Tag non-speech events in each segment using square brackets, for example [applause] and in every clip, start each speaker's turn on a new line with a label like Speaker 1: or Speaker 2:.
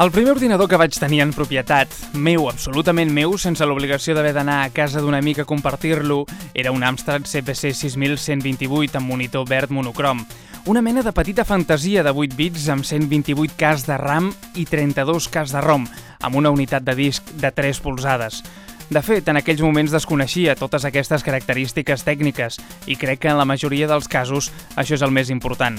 Speaker 1: El primer ordinador que vaig tenir en propietat, meu, absolutament meu, sense l'obligació d'haver d'anar a casa d'un amic a compartir-lo, era un Amstrad CPC 6128 amb monitor verd monocrom. Una mena de petita fantasia de 8 bits amb 128 cas de RAM i 32 cas de ROM, amb una unitat de disc de 3 polzades. De fet, en aquells moments desconeixia totes aquestes característiques tècniques i crec que en la majoria dels casos això és el més important.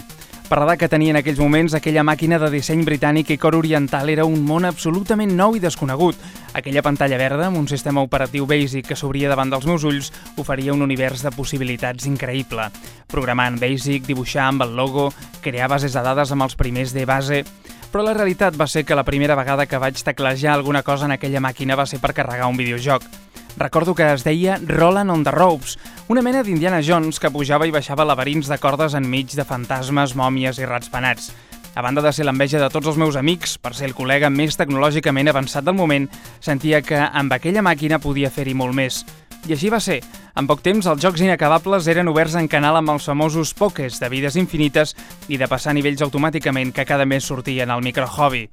Speaker 1: Per l'edat que tenia en aquells moments, aquella màquina de disseny britànic i cor oriental era un món absolutament nou i desconegut. Aquella pantalla verda, amb un sistema operatiu basic que s'obria davant dels meus ulls, oferia un univers de possibilitats increïble. Programar en basic, dibuixar amb el logo, crear bases de dades amb els primers de base... Però la realitat va ser que la primera vegada que vaig teclejar alguna cosa en aquella màquina va ser per carregar un videojoc. Recordo que es deia Roland on the Ropes, una mena d'Indiana Jones que pujava i baixava laberints de cordes enmig de fantasmes, mòmies i rats penats. A banda de ser l'enveja de tots els meus amics, per ser el col·lega més tecnològicament avançat del moment, sentia que amb aquella màquina podia fer-hi molt més. I així va ser. En poc temps, els jocs inacabables eren oberts en canal amb els famosos pokés de vides infinites i de passar nivells automàticament que cada mes sortien al microhobby.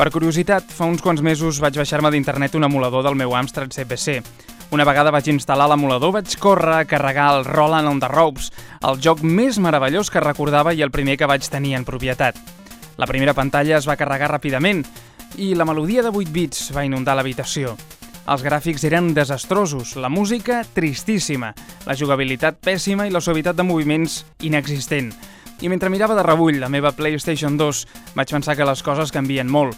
Speaker 1: Per curiositat, fa uns quants mesos vaig baixar-me d'internet un emulador del meu Amstrad CPC. Una vegada vaig instal·lar l'emulador, vaig córrer a carregar el Roland on the Ropes, el joc més meravellós que recordava i el primer que vaig tenir en propietat. La primera pantalla es va carregar ràpidament i la melodia de 8 bits va inundar l'habitació. Els gràfics eren desastrosos, la música tristíssima, la jugabilitat pèssima i la suavitat de moviments inexistent. I mentre mirava de rebull la meva PlayStation 2, vaig pensar que les coses canvien molt.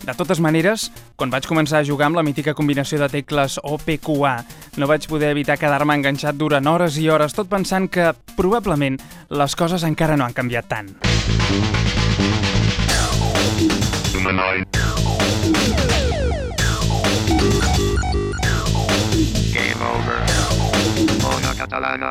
Speaker 1: De totes maneres, quan vaig començar a jugar amb la mítica combinació de tecles OPQA, no vaig poder evitar quedar-me enganxat durant hores i hores, tot pensant que, probablement, les coses encara no han canviat tant.
Speaker 2: Game catalana.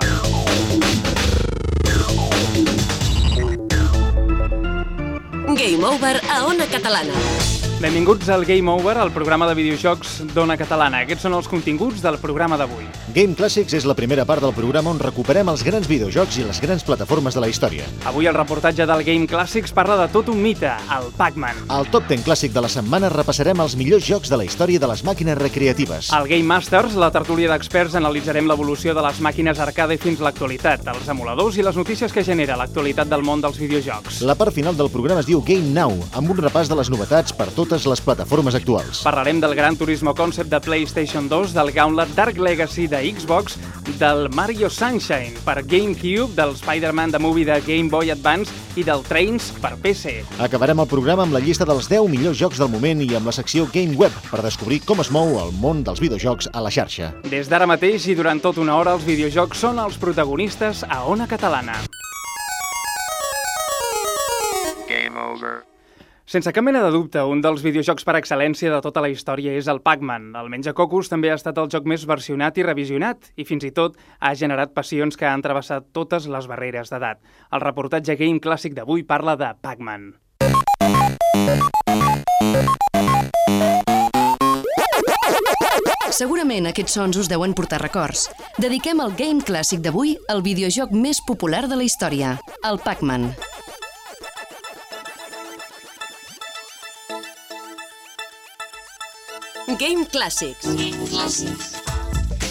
Speaker 3: Game Over a Ona Catalana.
Speaker 1: Benvinguts al Game Over, el programa de videojocs d'Ona Catalana. Aquests són els continguts del programa d'avui.
Speaker 4: Game Classics és la primera part del programa on recuperem els grans videojocs i les grans plataformes de la història.
Speaker 1: Avui el reportatge del Game Classics parla de tot un mite, el Pac-Man.
Speaker 4: Al Top 10 Clàssic de la setmana repassarem els millors jocs de la història de les màquines recreatives.
Speaker 1: Al Game Masters, la tertúlia d'experts, analitzarem l'evolució de les màquines arcade fins l'actualitat, els emuladors i les notícies que genera l'actualitat del món dels videojocs.
Speaker 4: La part final del programa es diu Game Now, amb un repàs de les novetats per totes les plataformes actuals.
Speaker 1: Parlarem del Gran Turismo Concept de PlayStation 2, del Gauntlet Dark Legacy de Xbox, del Mario Sunshine per GameCube, del Spider-Man The Movie de Game Boy Advance i del Trains per PC.
Speaker 4: Acabarem el programa amb la llista dels 10 millors jocs del moment i amb la secció Game Web per descobrir com es mou el món dels videojocs a la xarxa.
Speaker 1: Des d'ara mateix i durant tota una hora, els videojocs són els protagonistes a Ona Catalana.
Speaker 2: Game over.
Speaker 1: Sense cap mena de dubte, un dels videojocs per excel·lència de tota la història és el Pac-Man. El Menjacocos també ha estat el joc més versionat i revisionat i fins i tot ha generat passions que han travessat totes les barreres d'edat. El reportatge Game Clàssic d'avui parla de Pac-Man.
Speaker 3: Segurament aquests sons us deuen portar records. Dediquem el Game Clàssic d'avui al videojoc més popular de la història, el Pac-Man. Game Classics.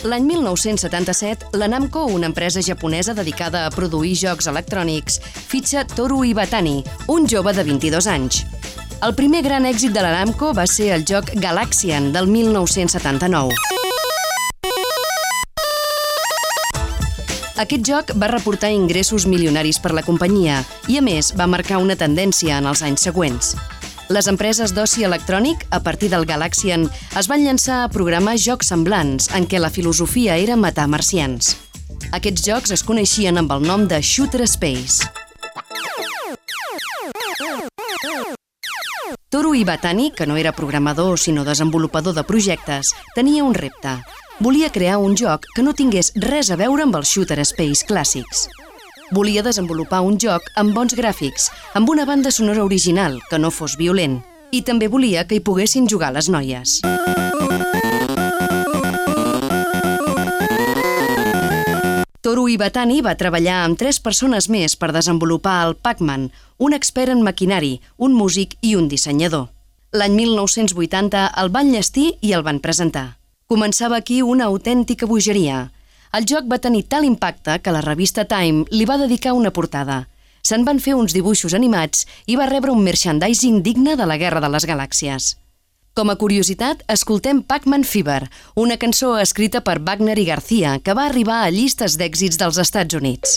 Speaker 3: L'any 1977, la Namco, una empresa japonesa dedicada a produir jocs electrònics, fitxa Toru Iwatani, un jove de 22 anys. El primer gran èxit de la Namco va ser el joc Galaxian, del 1979. Aquest joc va reportar ingressos milionaris per la companyia i, a més, va marcar una tendència en els anys següents. Les empreses d'oci electrònic, a partir del Galaxian, es van llançar a programar jocs semblants en què la filosofia era matar marcians. Aquests jocs es coneixien amb el nom de Shooter Space. Toru Iwatani, que no era programador sinó desenvolupador de projectes, tenia un repte. Volia crear un joc que no tingués res a veure amb els Shooter Space clàssics. Volia desenvolupar un joc amb bons gràfics, amb una banda sonora original, que no fos violent, i també volia que hi poguessin jugar les noies. Toru Iwatani va treballar amb tres persones més per desenvolupar el Pac-Man, un expert en maquinari, un músic i un dissenyador. L'any 1980 el van llestir i el van presentar. Començava aquí una autèntica bogeria. El joc va tenir tal impacte que la revista Time li va dedicar una portada. Se'n van fer uns dibuixos animats i va rebre un merchandising digne de la Guerra de les Galàxies. Com a curiositat, escoltem Pac-Man Fever, una cançó escrita per Wagner i García, que va arribar a llistes d'èxits dels Estats Units.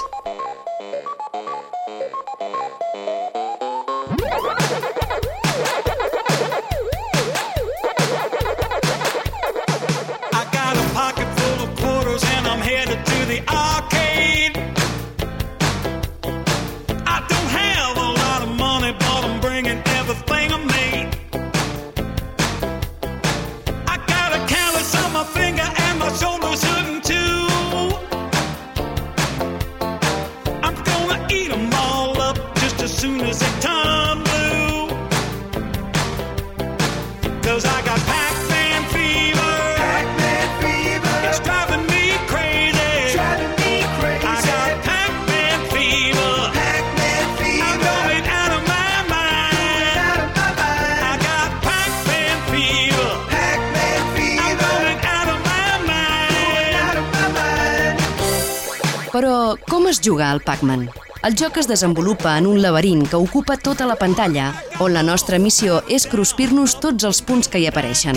Speaker 3: Però com es juga al Pac-Man? El joc es desenvolupa en un laberint que ocupa tota la pantalla, on la nostra missió és cruspir-nos tots els punts que hi apareixen.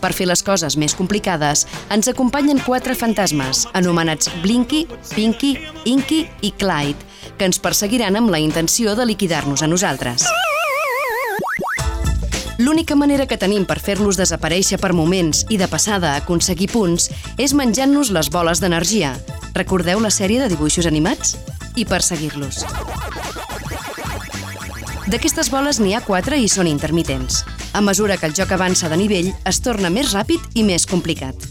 Speaker 3: Per fer les coses més complicades, ens acompanyen quatre fantasmes, anomenats Blinky, Pinky, Inky i Clyde, que ens perseguiran amb la intenció de liquidar-nos a nosaltres. L'única manera que tenim per fer-los desaparèixer per moments i de passada aconseguir punts és menjant-nos les boles d'energia. Recordeu la sèrie de dibuixos animats? I perseguir-los. D'aquestes boles n'hi ha quatre i són intermitents. A mesura que el joc avança de nivell, es torna més ràpid i més complicat.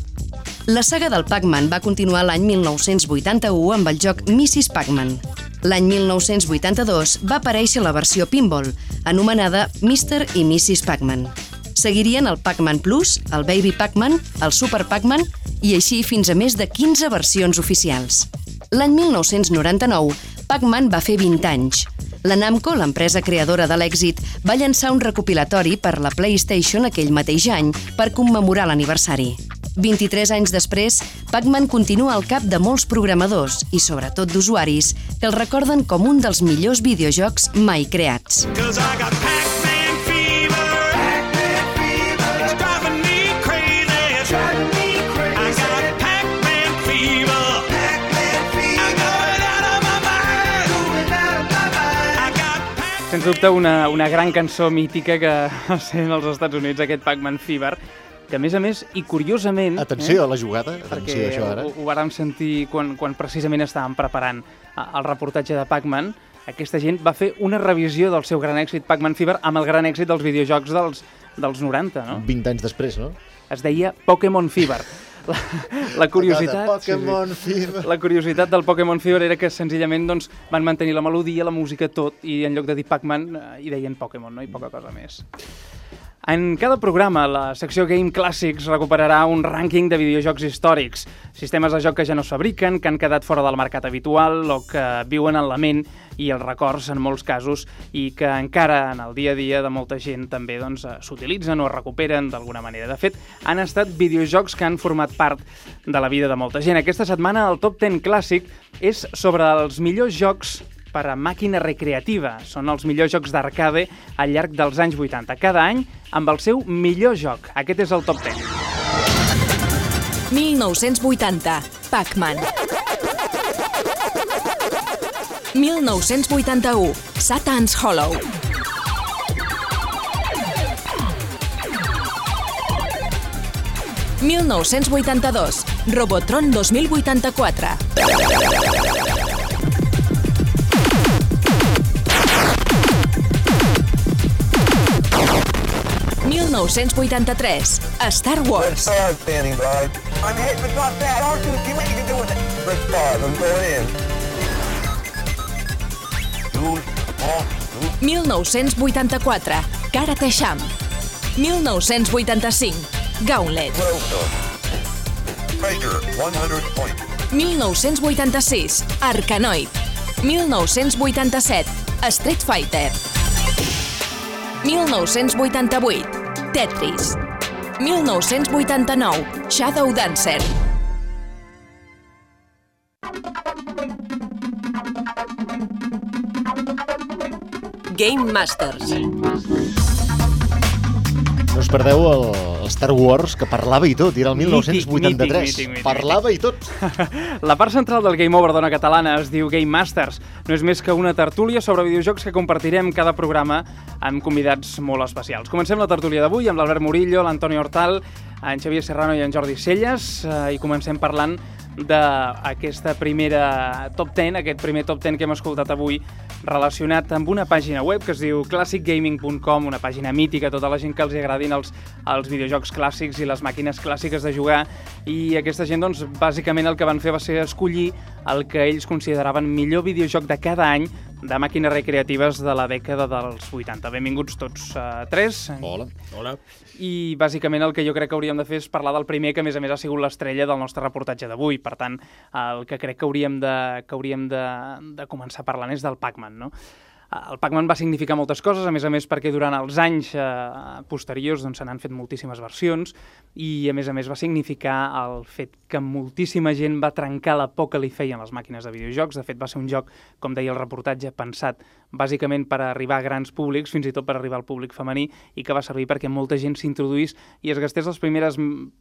Speaker 3: La saga del Pac-Man va continuar l'any 1981 amb el joc Mrs. Pac-Man. L'any 1982 va aparèixer la versió pinball, anomenada Mr. i Mrs. Pac-Man. Seguirien el Pac-Man Plus, el Baby Pac-Man, el Super Pac-Man i així fins a més de 15 versions oficials. L'any 1999, Pac-Man va fer 20 anys. La Namco, l'empresa creadora de l'èxit, va llançar un recopilatori per la PlayStation aquell mateix any per commemorar l'aniversari. 23 anys després, Pac-Man continua al cap de molts programadors i, sobretot, d'usuaris que el recorden com un dels millors videojocs mai creats.
Speaker 5: Cause I got
Speaker 1: Sens dubte, una, una gran cançó mítica que va ser als Estats Units, aquest Pac-Man Fever, que a més a més, i curiosament...
Speaker 4: Atenció a la jugada, atenció a això ara.
Speaker 1: ho, ho vàrem sentir quan, quan precisament estàvem preparant eh, el reportatge de Pac-Man, aquesta gent va fer una revisió del seu gran èxit Pac-Man Fever amb el gran èxit dels videojocs dels, dels 90, no?
Speaker 4: 20 anys després, no?
Speaker 1: Es deia Pokémon Fever. La, la curiositat...
Speaker 4: Pokémon Fever.
Speaker 1: La curiositat del Pokémon Fever era que senzillament doncs, van mantenir la melodia, la música, tot, i en lloc de dir Pac-Man eh, hi deien Pokémon, no? I poca cosa més. En cada programa, la secció Game Classics recuperarà un rànquing de videojocs històrics, sistemes de joc que ja no es fabriquen, que han quedat fora del mercat habitual o que viuen en la ment i els records en molts casos i que encara en el dia a dia de molta gent també doncs, eh, s'utilitzen o es recuperen d'alguna manera. De fet, han estat videojocs que han format part de la vida de molta gent. Aquesta setmana el Top 10 Clàssic és sobre els millors jocs per a màquina recreativa. Són els millors jocs d'arcade al llarg dels anys 80. Cada any amb el seu millor joc. Aquest és el top 10.
Speaker 6: 1980. Pac-Man. 1981. Satan's Hollow. «1982. Robotron 2084. 1983. Star Wars.
Speaker 7: I'm hit, but not that. R2, you what you can do with it. Two, four, two.
Speaker 6: 1984. Karate Champ. 1985. Gauntlet.
Speaker 7: Welcome. Faker, 100 points.
Speaker 6: 1986. Arkanoid. 1987. Street Fighter. 1988, Tetris. 1989, Shadow Dancer.
Speaker 8: Game Masters.
Speaker 4: No us perdeu el, el Star Wars, que parlava i tot, era el
Speaker 1: Mític,
Speaker 4: 1983.
Speaker 1: mític, mític, mític,
Speaker 4: parlava i tot. [laughs]
Speaker 1: La part central del Game Over d'Ona Catalana es diu Game Masters. No és més que una tertúlia sobre videojocs que compartirem cada programa amb convidats molt especials. Comencem la tertúlia d'avui amb l'Albert Murillo, l'Antoni Hortal, en Xavier Serrano i en Jordi Celles eh, i comencem parlant d'aquesta primera top 10, aquest primer top 10 que hem escoltat avui relacionat amb una pàgina web que es diu classicgaming.com, una pàgina mítica, tota la gent que els agradin els, els videojocs clàssics i les màquines clàssiques de jugar. I aquesta gent, doncs, bàsicament el que van fer va ser escollir el que ells consideraven millor videojoc de cada any de màquines recreatives de la dècada dels 80. Benvinguts tots uh, tres.
Speaker 4: Hola.
Speaker 9: Hola.
Speaker 1: I bàsicament el que jo crec que hauríem de fer és parlar del primer que a més a més ha sigut l'estrella del nostre reportatge d'avui. Per tant, el que crec que hauríem de, que hauríem de, de començar parlant és del Pac-Man, no? El Pac-Man va significar moltes coses, a més a més perquè durant els anys eh, posteriors doncs, se n'han fet moltíssimes versions i a més a més va significar el fet que moltíssima gent va trencar la por que li feien les màquines de videojocs. De fet, va ser un joc, com deia el reportatge, pensat bàsicament per arribar a grans públics, fins i tot per arribar al públic femení, i que va servir perquè molta gent s'introduís i es gastés les primeres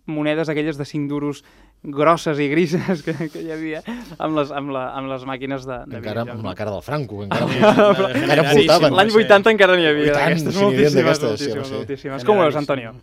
Speaker 1: monedes aquelles de 5 duros grosses i grises que, que hi havia amb les, amb la, amb les màquines de, de
Speaker 4: Encara
Speaker 1: videojocs.
Speaker 4: amb la cara del Franco, encara, [laughs] encara
Speaker 9: Generalíssim.
Speaker 4: voltaven.
Speaker 1: L'any 80 encara n'hi havia
Speaker 4: I tant,
Speaker 1: d'aquestes,
Speaker 4: sí, n'hi havia
Speaker 1: moltíssimes,
Speaker 4: d'aquestes, sí,
Speaker 1: moltíssimes,
Speaker 4: sí.
Speaker 1: moltíssimes. Com ho veus, Antonio?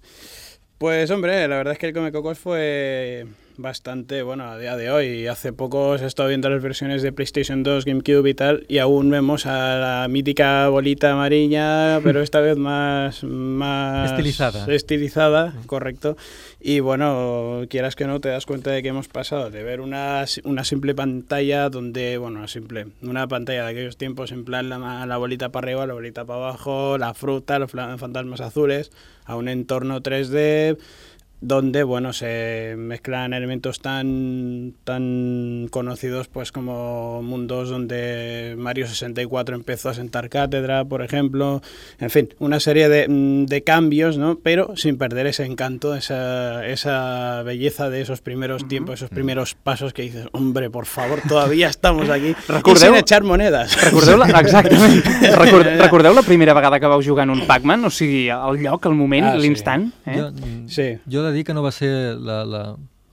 Speaker 9: Pues hombre, la verdad es que el Comecocos fue bastante, bueno, a día de hoy. Hace poco se ha estado viendo las versiones de PlayStation 2, GameCube y tal, y aún vemos a la mítica bolita amarilla, [laughs] pero esta vez más... más
Speaker 10: Estilizada.
Speaker 9: Estilizada, correcto. Y bueno, quieras que no, te das cuenta de que hemos pasado de ver una, una simple pantalla donde, bueno, una simple, una pantalla de aquellos tiempos en plan la, la bolita para arriba, la bolita para abajo, la fruta, los fantasmas azules, a un entorno 3D donde bueno se mezclan elementos tan tan conocidos pues como mundos donde Mario 64 empezó a sentar cátedra por ejemplo en fin una serie de, mm, de cambios no pero sin perder ese encanto esa, esa belleza de esos primeros tiempos esos primeros pasos que dices hombre por favor todavía estamos aquí [laughs] y
Speaker 1: Recordeu-
Speaker 9: sin echar monedas
Speaker 1: Recordeu la, [laughs] exactament. Record, recordeu la primera vegada que vau jugar en un Pac-Man? O sigui, el lloc, el moment,
Speaker 9: Ah, sí.
Speaker 1: l'instant? Eh?
Speaker 10: Jo,
Speaker 9: sí
Speaker 10: jo de dir que no va ser la, la,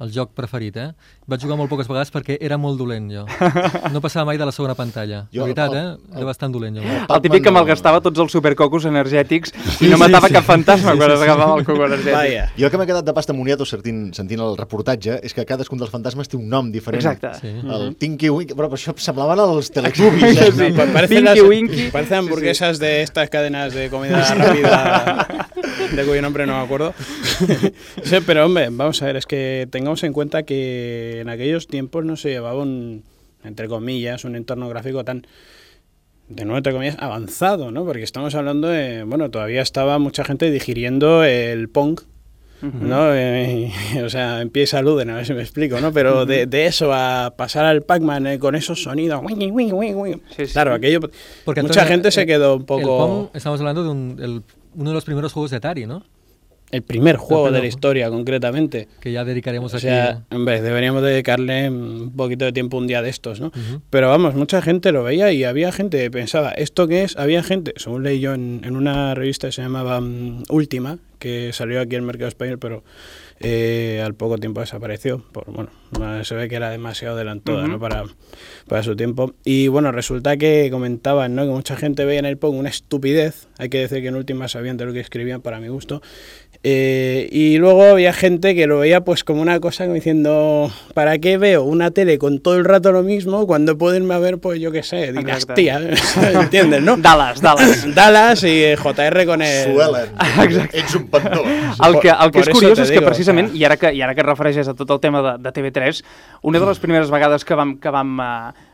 Speaker 10: el joc preferit, eh? Vaig jugar molt poques vegades perquè era molt dolent, jo. [laughs] No passava mai de la segona pantalla.
Speaker 4: Jo,
Speaker 10: de veritat,
Speaker 4: el-
Speaker 10: eh? Era bastant dolent, jo.
Speaker 1: El típic que malgastava tots els supercocos energètics i no matava cap fantasma quan es agafava el coco energètic.
Speaker 9: vaya
Speaker 4: Jo el que m'ha quedat de pasta moniato sentint, sentint el reportatge és que cadascun dels fantasmes té un nom diferent.
Speaker 1: Exacte.
Speaker 10: Sí.
Speaker 4: El Tinky Winky, però per això semblaven els [laughs] Teletubbies. Eh?
Speaker 1: Sí.
Speaker 9: Pa- parecen
Speaker 1: Pinky
Speaker 9: las-
Speaker 1: Winky.
Speaker 9: Parecen hamburguesas de estas cadenas de comida rápida de cuyo nombre no me acuerdo. [laughs] Sí, pero hombre, vamos a ver, es que tengamos en cuenta que en aquellos tiempos no se llevaba un, entre comillas, un entorno gráfico tan de nuevo, entre comillas, avanzado, ¿no? Porque estamos hablando de, bueno, todavía estaba mucha gente digiriendo el Pong, ¿no? Eh, [laughs] o sea, en pie y salud, a ver si me explico, ¿no? Pero de, de eso a pasar al Pac-Man eh, con esos sonidos.
Speaker 1: Sí, sí.
Speaker 9: claro, aquello,
Speaker 10: Porque,
Speaker 9: mucha gente se quedó un
Speaker 10: El
Speaker 9: poco...
Speaker 10: Estamos hablando de un, el- uno de los primeros juegos de Atari, ¿no?
Speaker 9: El primer juego de la historia, concretamente.
Speaker 10: Que ya dedicaremos
Speaker 9: O
Speaker 10: aquí.
Speaker 9: sea, hombre, deberíamos dedicarle un poquito de tiempo un día de estos, ¿no? Pero vamos, mucha gente lo veía y había gente que pensaba, ¿esto qué es? Había gente, según leí yo en, en una revista que se llamaba mm, Última, que salió aquí en el mercado español, pero eh, al poco tiempo desapareció. Por, bueno, se ve que era demasiado adelantada. ¿no? para, para su tiempo. Y bueno, resulta que comentaban ¿no? que mucha gente veía en el Pong una estupidez. Hay que decir que en Última sabían de lo que escribían para mi gusto. Eh, y luego había gente que lo veía pues como una cosa como diciendo, ¿para qué veo una tele con todo el rato lo mismo cuando puedo irme a ver, pues yo qué sé, dinastía? [laughs] ¿Entiendes, no?
Speaker 1: Dallas, Dallas. [laughs]
Speaker 9: Dallas i eh, JR con el...
Speaker 4: Suelen. [laughs]
Speaker 1: Exacte.
Speaker 4: Ets un pentó.
Speaker 1: El que, el que és curiós és que
Speaker 9: digo,
Speaker 1: precisament, i ara que, i ara que et refereixes a tot el tema de, de TV3, una de les primeres vegades que vam, que vam, eh,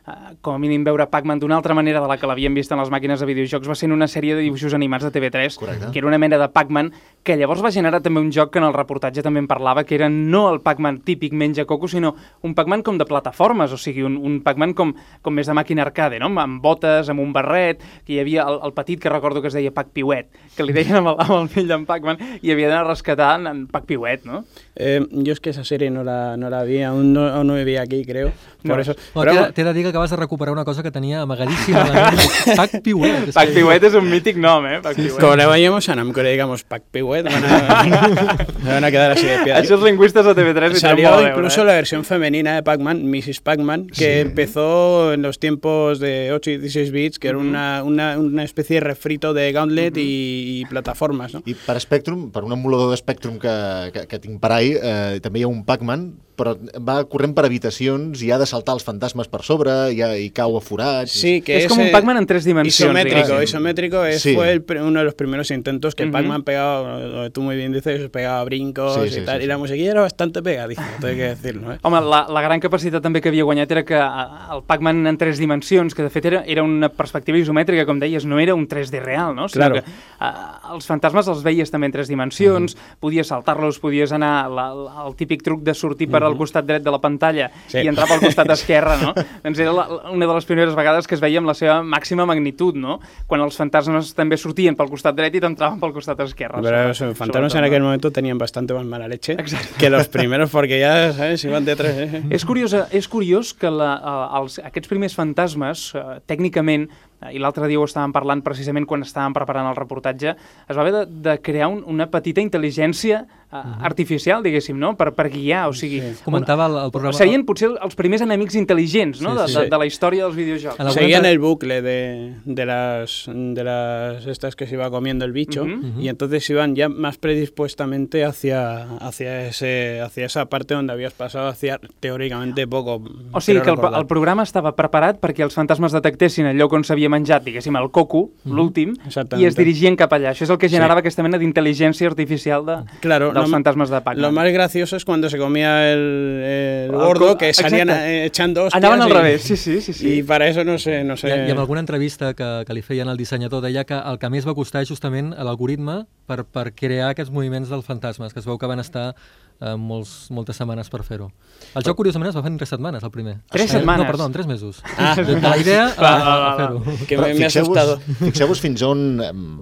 Speaker 1: com a mínim veure Pac-Man d'una altra manera de la que l'havíem vist en les màquines de videojocs va ser en una sèrie de dibuixos animats de TV3,
Speaker 4: Correcte.
Speaker 1: que era una mena de Pac-Man, que llavors va generar també un joc que en el reportatge també en parlava, que era no el Pac-Man típic menja coco, sinó un Pac-Man com de plataformes, o sigui, un, un Pac-Man com, com més de màquina arcade, no? amb botes, amb un barret, que hi havia el, el petit que recordo que es deia Pac Piuet, que li deien amb el, amb el fill d'en Pac-Man, i havia d'anar a rescatar en, en Pac Piuet, no?
Speaker 9: Eh, yo es que esa serie no la, no la vi, aún no, aún no vivía aquí, creo. Por
Speaker 1: No.
Speaker 9: eso.
Speaker 10: T'he de- t'he de dir que acabes de recuperar una cosa que tenia amagadíssima a la. [laughs] Pac Piuet.
Speaker 1: Pac Piuet és un mític nom, eh? Pac Piuet.
Speaker 9: como le vayamos a Namco, le digamos Pac Piwet, van [laughs] a, van a quedar así de piedra.
Speaker 1: Això els lingüistes de TV3 hi tenen
Speaker 9: Salió
Speaker 1: a
Speaker 9: incluso
Speaker 1: eh?
Speaker 9: la versión femenina de Pac-Man, Mrs. Pac-Man, que empezó en los tiempos de 8 y 16 bits, que era una, una, una especie de refrito de Gauntlet y, y plataformas, ¿no?
Speaker 4: I per Spectrum, per un emulador de Spectrum que, que, que tinc per ahí, eh, també hi ha un Pac-Man, però va corrent per habitacions i ha de saltar els fantasmes per sobre i, ha, i cau a forats.
Speaker 9: Sí, que
Speaker 1: Es como un
Speaker 9: ese-
Speaker 1: Pac-Man en tres dimensiones,
Speaker 9: Isométrico,
Speaker 1: digamos.
Speaker 9: isométrico es,
Speaker 4: Sí.
Speaker 9: fue el uno de los primeros intentos que
Speaker 1: Ujú.
Speaker 9: Pac-Man pegaba, tú muy bien dices, pegaba brincos
Speaker 4: Sí,
Speaker 9: y
Speaker 4: sí,
Speaker 9: tal,
Speaker 4: sí,
Speaker 9: y la
Speaker 4: sí.
Speaker 9: musiquilla era bastante pegadiza, todo hay que decirlo, ¿eh?
Speaker 1: Home, la, la gran capacitat també que havia guanyat era que el Pac-Man en tres dimensions, que de fet era, era una perspectiva isomètrica, com deies, no era un 3D real, no? Sinó
Speaker 9: Claro.
Speaker 1: que uh, els fantasmes els veies també en tres dimensions, podies saltar-los, podies anar, la, la, el típic truc de sortir per al costat dret de la pantalla
Speaker 9: Sí.
Speaker 1: i entrar pel costat esquerre, no? [laughs] doncs era la, una de les primeres vegades que es veia amb la seva màxima magnitud, no? Quan els fantasmes també sortien pel costat dret i t'entraven pel costat esquerre.
Speaker 9: Pero los fantasmas
Speaker 1: sobretot,
Speaker 9: en
Speaker 1: no?
Speaker 9: aquel momento tenían bastante más mala leche que los primeros, porque ya, ¿sabes? Iban de tres. ¿eh?
Speaker 1: És curiós, és curiós que la, eh, els, aquests primers fantasmes, eh, tècnicament, i l'altre dia ho estàvem parlant precisament quan estàvem preparant el reportatge, es va haver de, de crear un, una petita intel·ligència eh, artificial, diguéssim, no? per, per guiar, o sigui...
Speaker 10: Comentava el, el programa...
Speaker 1: Serien potser els primers enemics intel·ligents no?
Speaker 10: Sí,
Speaker 1: de,
Speaker 10: sí.
Speaker 1: de, de la història dels videojocs.
Speaker 10: Alguna
Speaker 9: Seguían el bucle de, de las de las estas que se iba comiendo el bicho
Speaker 1: Ujú.
Speaker 9: y entonces iban ya más predispuestamente hacia hacia ese hacia esa parte donde habías pasado hacía teóricamente poco.
Speaker 1: O sigui que el, el programa estava preparat perquè els fantasmes detectessin el lloc on s'havia menjat, diguéssim, el coco, l'últim, i es dirigien cap allà. Això és el que generava aquesta mena d'intel·ligència artificial de,
Speaker 9: Claro,
Speaker 1: dels
Speaker 9: lo-
Speaker 1: fantasmes de Pac-Man.
Speaker 9: Lo más gracioso es cuando se comía el, el gordo, que salían
Speaker 1: exacte.
Speaker 9: echando hostias.
Speaker 1: Anaven al
Speaker 9: y-
Speaker 1: revés, sí, sí, sí. sí.
Speaker 9: Y para eso no sé, no sé.
Speaker 10: I, I amb alguna entrevista que, que li feien al dissenyador deia que el que més va costar és justament l'algoritme per, per crear aquests moviments dels fantasmes, que es veu que van estar eh, molts, moltes setmanes per fer-ho. El joc, curiosament, es va fer en tres setmanes, el primer.
Speaker 1: Tres
Speaker 10: Eh,
Speaker 1: setmanes?
Speaker 10: No, perdó, en tres mesos.
Speaker 9: Ah.
Speaker 10: De, de la idea a,
Speaker 1: Va,
Speaker 10: a,
Speaker 1: va,
Speaker 10: a
Speaker 1: va,
Speaker 10: fer-ho.
Speaker 9: Que me, me ha
Speaker 4: fixeu-vos fins on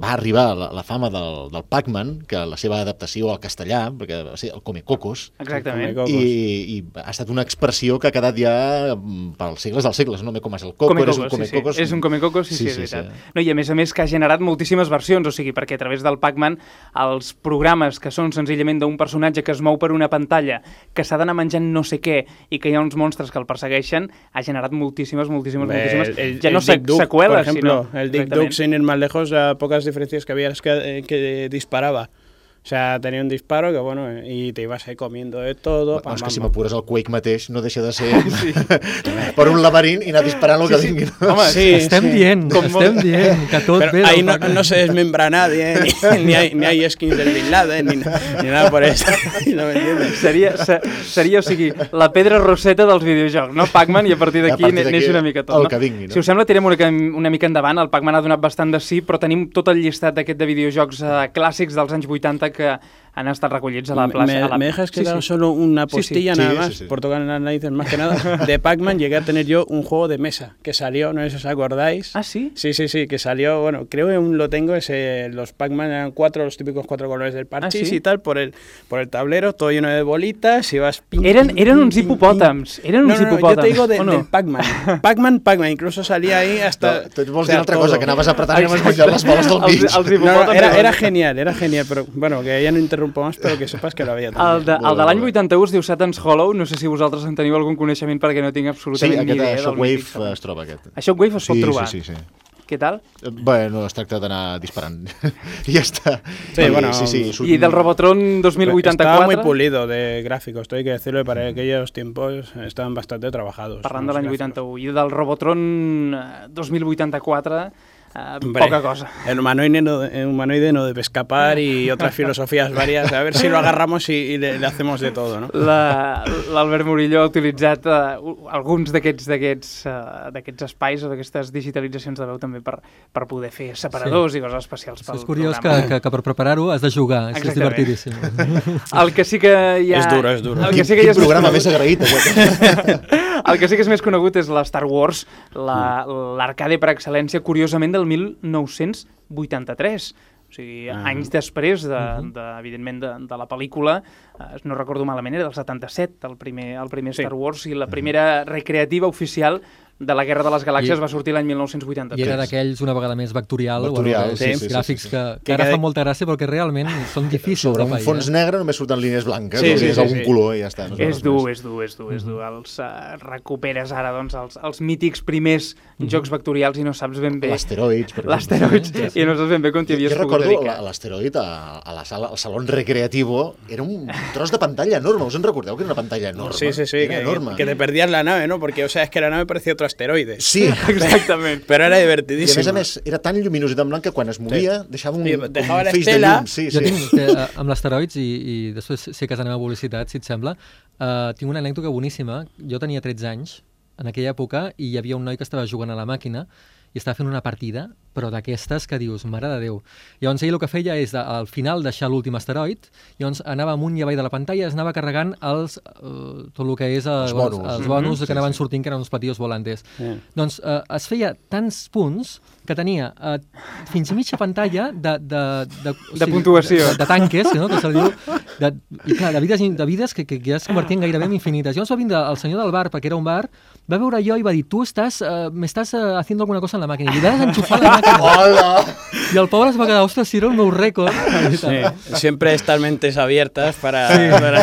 Speaker 4: va arribar la, la fama del, del Pac-Man, que la seva adaptació al castellà, perquè va ser el Comecocos,
Speaker 1: Exactament.
Speaker 9: Come
Speaker 4: i, i ha estat una expressió que ha quedat ja mm, pels segles dels segles, no? Com és el coco,
Speaker 1: Come
Speaker 4: eres un
Speaker 1: Cocos, sí, sí. És un Comecocos, sí, sí, és veritat. No, I a més a més que ha generat moltíssimes versions, o sigui, perquè a través del Pac-Man els programes que són senzillament d'un personatge que es mou per una pantalla, que s'ha d'anar menjant no sé què i que hi ha uns monstres que el persegueixen, ha generat moltíssimes, moltíssimes, moltíssimes...
Speaker 9: El, el,
Speaker 1: ja no
Speaker 9: el
Speaker 1: sé,
Speaker 9: Dick
Speaker 1: seqüeles,
Speaker 9: por ejemplo,
Speaker 1: sinó...
Speaker 9: el Dick. Duck, sin ir más lejos, a pocas diferencias que había es que, eh, que disparaba. O sea, tenía un disparo que, bueno, y te ibas ahí comiendo de todo.
Speaker 4: Bueno,
Speaker 9: pam,
Speaker 4: és que
Speaker 9: pam,
Speaker 4: si m'apures el Quake mateix no deixa de ser [laughs] [laughs] per un laberint i anar disparant el que vingui. No?
Speaker 1: Home,
Speaker 9: Sí,
Speaker 10: Estem
Speaker 9: sí.
Speaker 10: dient,
Speaker 1: Com
Speaker 10: estem dient que tot
Speaker 9: Pero
Speaker 10: ve
Speaker 9: ahí
Speaker 10: del
Speaker 9: no, no se desmembra nadie, ni, [laughs] ni hay, ni hay skins del Bin Laden, ni, ni nada por eso. no me entiendes.
Speaker 1: Seria, se, seria, o sigui, la pedra roseta dels videojocs, no? Pac-Man, i a partir d'aquí neix una mica tot,
Speaker 4: el
Speaker 1: no?
Speaker 4: que vingui, no?
Speaker 1: Si us sembla, tirem una, mica- una mica endavant. El Pac-Man ha donat bastant de sí, però tenim tot el llistat d'aquest de videojocs eh, clàssics dels anys 80 کە han estat recollits a la plaça.
Speaker 9: me,
Speaker 1: a la...
Speaker 9: me dejas
Speaker 1: Sí,
Speaker 9: quedar
Speaker 1: sí.
Speaker 9: solo una
Speaker 1: Sí, sí.
Speaker 9: postilla
Speaker 4: Sí,
Speaker 9: nada
Speaker 4: sí,
Speaker 9: más,
Speaker 4: sí.
Speaker 9: por tocar las narices más que nada. De Pac-Man llegué a tener yo un juego de mesa que salió, no sé si os acordáis.
Speaker 1: Ah, sí?
Speaker 9: Sí, sí, sí, que salió, bueno, creo que aún lo tengo, ese, los Pac-Man eran cuatro, los típicos cuatro colores del parchís
Speaker 1: Ah, ¿sí?
Speaker 9: y tal, por el, por el tablero, todo lleno de bolitas, y vas... ping,
Speaker 1: Eren,
Speaker 9: ping, ping,
Speaker 1: uns hipopòtams. Eren
Speaker 9: No,
Speaker 1: uns
Speaker 9: no, no, yo
Speaker 1: hipopòtams.
Speaker 9: te digo de,
Speaker 1: no?
Speaker 9: del Pac-Man. [laughs] Pac-Man, Pac-Man, incluso salía ahí hasta...
Speaker 4: No, tu vols dir una altra
Speaker 9: todo.
Speaker 4: cosa, que anaves apretant i anaves menjant les boles del
Speaker 1: Els,
Speaker 4: mig.
Speaker 1: els
Speaker 9: No, no,
Speaker 1: hipopòtams...
Speaker 9: era, era genial, era genial, pero bueno, que ya no interrumpo más, pero que sepas que lo había también.
Speaker 1: El de, el de
Speaker 4: bé,
Speaker 1: l'any
Speaker 4: molt bé.
Speaker 1: 81 es diu Satan's Hollow, no sé si vosaltres en teniu algun coneixement perquè no tinc
Speaker 4: Sí,
Speaker 1: absolutament ni
Speaker 4: aquest
Speaker 1: idea.
Speaker 4: a
Speaker 1: del
Speaker 4: Shockwave eh, es troba aquest.
Speaker 1: A Shockwave es pot
Speaker 4: sí,
Speaker 1: trobar.
Speaker 4: Sí, sí, sí.
Speaker 1: Què tal?
Speaker 4: Eh, Bueno, es tracta d'anar disparant. I [laughs] ja està.
Speaker 9: Sí,
Speaker 4: I,
Speaker 9: bueno,
Speaker 4: sí, sí, surt-
Speaker 1: I del Robotron 2084...
Speaker 9: Estaba muy pulido de gráficos, esto hay que decirlo, para aquellos tiempos estaban bastante trabajados.
Speaker 1: parlant de l'any
Speaker 9: gráficos.
Speaker 1: 81 i del Robotron eh, 2084 uh,
Speaker 9: Hombre,
Speaker 1: poca cosa.
Speaker 9: El humanoide, no, el humanoide no debe escapar y [laughs] otras filosofías varias. A ver si lo agarramos y, y le, le hacemos de todo, ¿no?
Speaker 1: La- L'Albert Murillo ha utilitzat uh, alguns d'aquests d'aquests uh, d'aquests espais o d'aquestes digitalitzacions de veu també per, per poder fer separadors
Speaker 10: Sí.
Speaker 1: i coses especials pel
Speaker 10: és curiós que,
Speaker 1: programa.
Speaker 10: que, que per preparar-ho has de jugar, és, que és divertidíssim. [laughs]
Speaker 1: El que sí que hi ha...
Speaker 9: És duro, és duro.
Speaker 1: El que
Speaker 4: Quin,
Speaker 1: sí que hi
Speaker 4: quin
Speaker 1: és
Speaker 4: programa més agraït. [laughs]
Speaker 1: El que sí que és més conegut és la Star Wars, la- l'arcade per excel·lència, curiosament del 1983. O sigui,
Speaker 9: Ah.
Speaker 1: anys després, de, de, evidentment, de, de la pel·lícula, no recordo malament, era del 77, el primer, el primer
Speaker 9: Sí.
Speaker 1: Star Wars, i la primera recreativa oficial de la Guerra de les Galàxies
Speaker 10: I-
Speaker 1: va sortir l'any 1983.
Speaker 10: I era d'aquells una vegada més vectorial,
Speaker 4: Vectorial,
Speaker 10: bueno,
Speaker 4: sí, sí, sí,
Speaker 10: gràfics
Speaker 4: sí, sí.
Speaker 10: que, que,
Speaker 9: Que
Speaker 10: ara
Speaker 9: cada-
Speaker 10: fan molta gràcia però que realment són difícils
Speaker 4: Sobre un
Speaker 10: pair,
Speaker 4: fons
Speaker 10: eh?
Speaker 4: negre només surten línies blanques,
Speaker 9: Sí,
Speaker 4: o
Speaker 9: sí,
Speaker 4: línies
Speaker 9: sí,
Speaker 4: d'algun
Speaker 9: sí.
Speaker 4: color i ja està. no
Speaker 1: És dur, és dur, és dur, és dur. Els uh, recuperes ara doncs, els, els mítics primers jocs vectorials i no saps ben bé...
Speaker 4: L'asteroids.
Speaker 1: L'asteroids, i no saps ben bé com t'hi
Speaker 4: Jo
Speaker 1: havies pogut
Speaker 4: recordo
Speaker 1: dedicar.
Speaker 4: la- l'asteroid a, a la sala, al salón recreativo, era un tros de pantalla enorme. ¿Us en recordeu que era una pantalla enorme?
Speaker 9: Sí, sí, sí,
Speaker 4: Era
Speaker 9: que,
Speaker 4: enorme.
Speaker 9: que te perdías la nave, ¿no? Porque, o sea, es que la nave parecía otro asteroide.
Speaker 4: Sí, [laughs]
Speaker 1: Exactament.
Speaker 9: Pero era
Speaker 4: i a
Speaker 9: divertidísimo.
Speaker 4: més a més era tan lluminós i tan blanc que quan es movia deixava un,
Speaker 9: Sí, dejava
Speaker 4: un feix de
Speaker 9: estela.
Speaker 4: llum. Sí,
Speaker 10: Jo
Speaker 4: sí.
Speaker 10: tinc, que, eh, amb l'asteroids, i, i després sé que anem a publicitat, si et sembla, uh, tinc una anècdota boníssima. Jo tenia 13 anys en aquella època i hi havia un noi que estava jugant a la màquina i estava fent una partida, però d'aquestes que dius, mare de Déu. Llavors ell el que feia és, de, al final, deixar l'últim asteroid, llavors anava amunt i avall de la pantalla i es anava carregant els, uh, tot el que és uh,
Speaker 4: Els bonus.
Speaker 10: els bonus
Speaker 4: Mhm,
Speaker 10: que
Speaker 4: sí,
Speaker 10: anaven
Speaker 4: sí.
Speaker 10: sortint, que eren uns platillos volantes.
Speaker 9: Sí.
Speaker 10: Doncs uh, es feia tants punts que tenia uh, fins a mitja pantalla de, de, de, o
Speaker 1: De puntuació.
Speaker 10: De, de tanques, no? que se'l diu, de, i clar, de vides, de vides que, que, que ja es convertien gairebé en infinites. Llavors va vindre el senyor del bar, perquè era un bar, va veure jo i va dir, tu estàs, uh, m'estàs uh, haciendo alguna cosa en la màquina. I li vas enxufar la [laughs] màquina.
Speaker 4: Hola!
Speaker 10: I el pobre es va quedar, ostres, si era el meu rècord.
Speaker 9: Sí, siempre estas mentes abiertas para... para-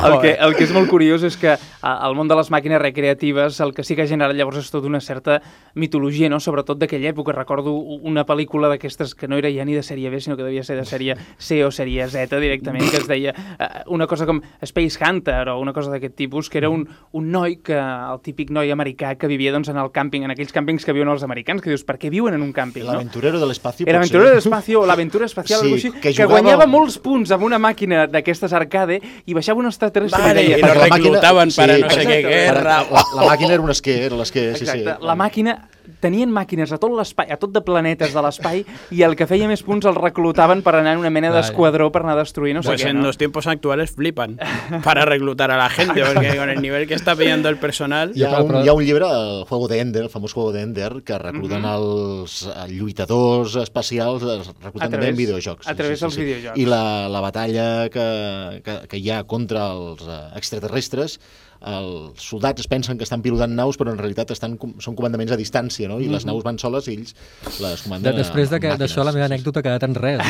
Speaker 9: [laughs]
Speaker 1: El que, el que és molt curiós és que al món de les màquines recreatives el que sí que ha generat llavors és tota una certa mitologia, no? sobretot d'aquella època. Recordo una pel·lícula d'aquestes que no era ja ni de sèrie B, sinó que devia ser de sèrie C o sèrie Z directament, que es deia eh, una cosa com Space Hunter o una cosa d'aquest tipus, que era un, un noi, que el típic noi americà que vivia doncs, en el càmping, en aquells càmpings que viuen els americans, que dius, per què viuen en un càmping? No?
Speaker 4: L'aventurero de l'espacio.
Speaker 1: Era. Aventura de l'Espacio o l'Aventura Espacial,
Speaker 4: Sí,
Speaker 1: així,
Speaker 4: que
Speaker 1: que, que
Speaker 4: jugava-
Speaker 1: guanyava molts punts amb una màquina d'aquestes arcade i baixava un extraterrestre
Speaker 9: Vale,
Speaker 1: i deia...
Speaker 9: i
Speaker 4: la màquina-
Speaker 9: reclutaban para no sé
Speaker 1: Exacte.
Speaker 9: guerra.
Speaker 4: La, la màquina era un esquer, era l'esquer, sí, sí.
Speaker 1: Exacte, la màquina tenien màquines a tot l'espai, a tot de planetes de l'espai i el que feia més punts el reclutaven per anar en una mena
Speaker 10: Vale.
Speaker 1: d'esquadró per anar a destruir no sé
Speaker 9: Pues
Speaker 1: què,
Speaker 9: en
Speaker 1: no?
Speaker 9: los tiempos actuales flipan para reclutar a la gente, porque con el nivel que está pidiendo el personal...
Speaker 4: Hi ha, un,
Speaker 10: però-
Speaker 4: hi ha un llibre, el Juego de Ender, el famós Juego de Ender, que recluten els eh, lluitadors espacials, els recluten també
Speaker 1: través-
Speaker 4: en videojocs.
Speaker 1: a través dels videojocs.
Speaker 4: I la, la batalla que, que, que hi ha contra els eh, extraterrestres, els soldats es pensen que estan pilotant naus, però en realitat estan, són comandaments a distància, no? I les naus van soles i ells les
Speaker 10: De,
Speaker 4: comanden
Speaker 10: després de
Speaker 4: amb
Speaker 10: que-
Speaker 4: màquines.
Speaker 10: d'això la meva anècdota ha quedat en res.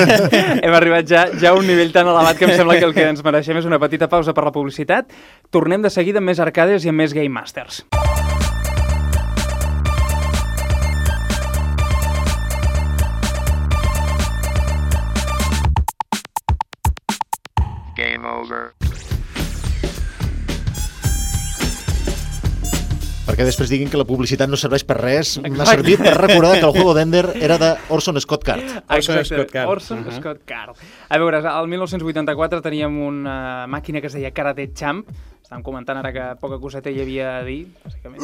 Speaker 10: [laughs]
Speaker 1: Hem arribat ja, ja a un nivell tan elevat que em sembla que el que ens mereixem és una petita pausa per la publicitat. Tornem de seguida amb més arcades i amb més Game Masters.
Speaker 2: Game over.
Speaker 4: Perquè després diguin que la publicitat no serveix per res, m'ha servit per recordar que el Juego d'Ender [laughs] era de Orson Scott Card.
Speaker 9: Orson
Speaker 1: Exacte,
Speaker 9: Scott Card.
Speaker 1: Orson
Speaker 9: Mhm.
Speaker 1: Scott Card. A veure, al 1984 teníem una màquina que es deia Karate Champ. Estàvem comentant ara que poca coseta hi havia a dir, bàsicament.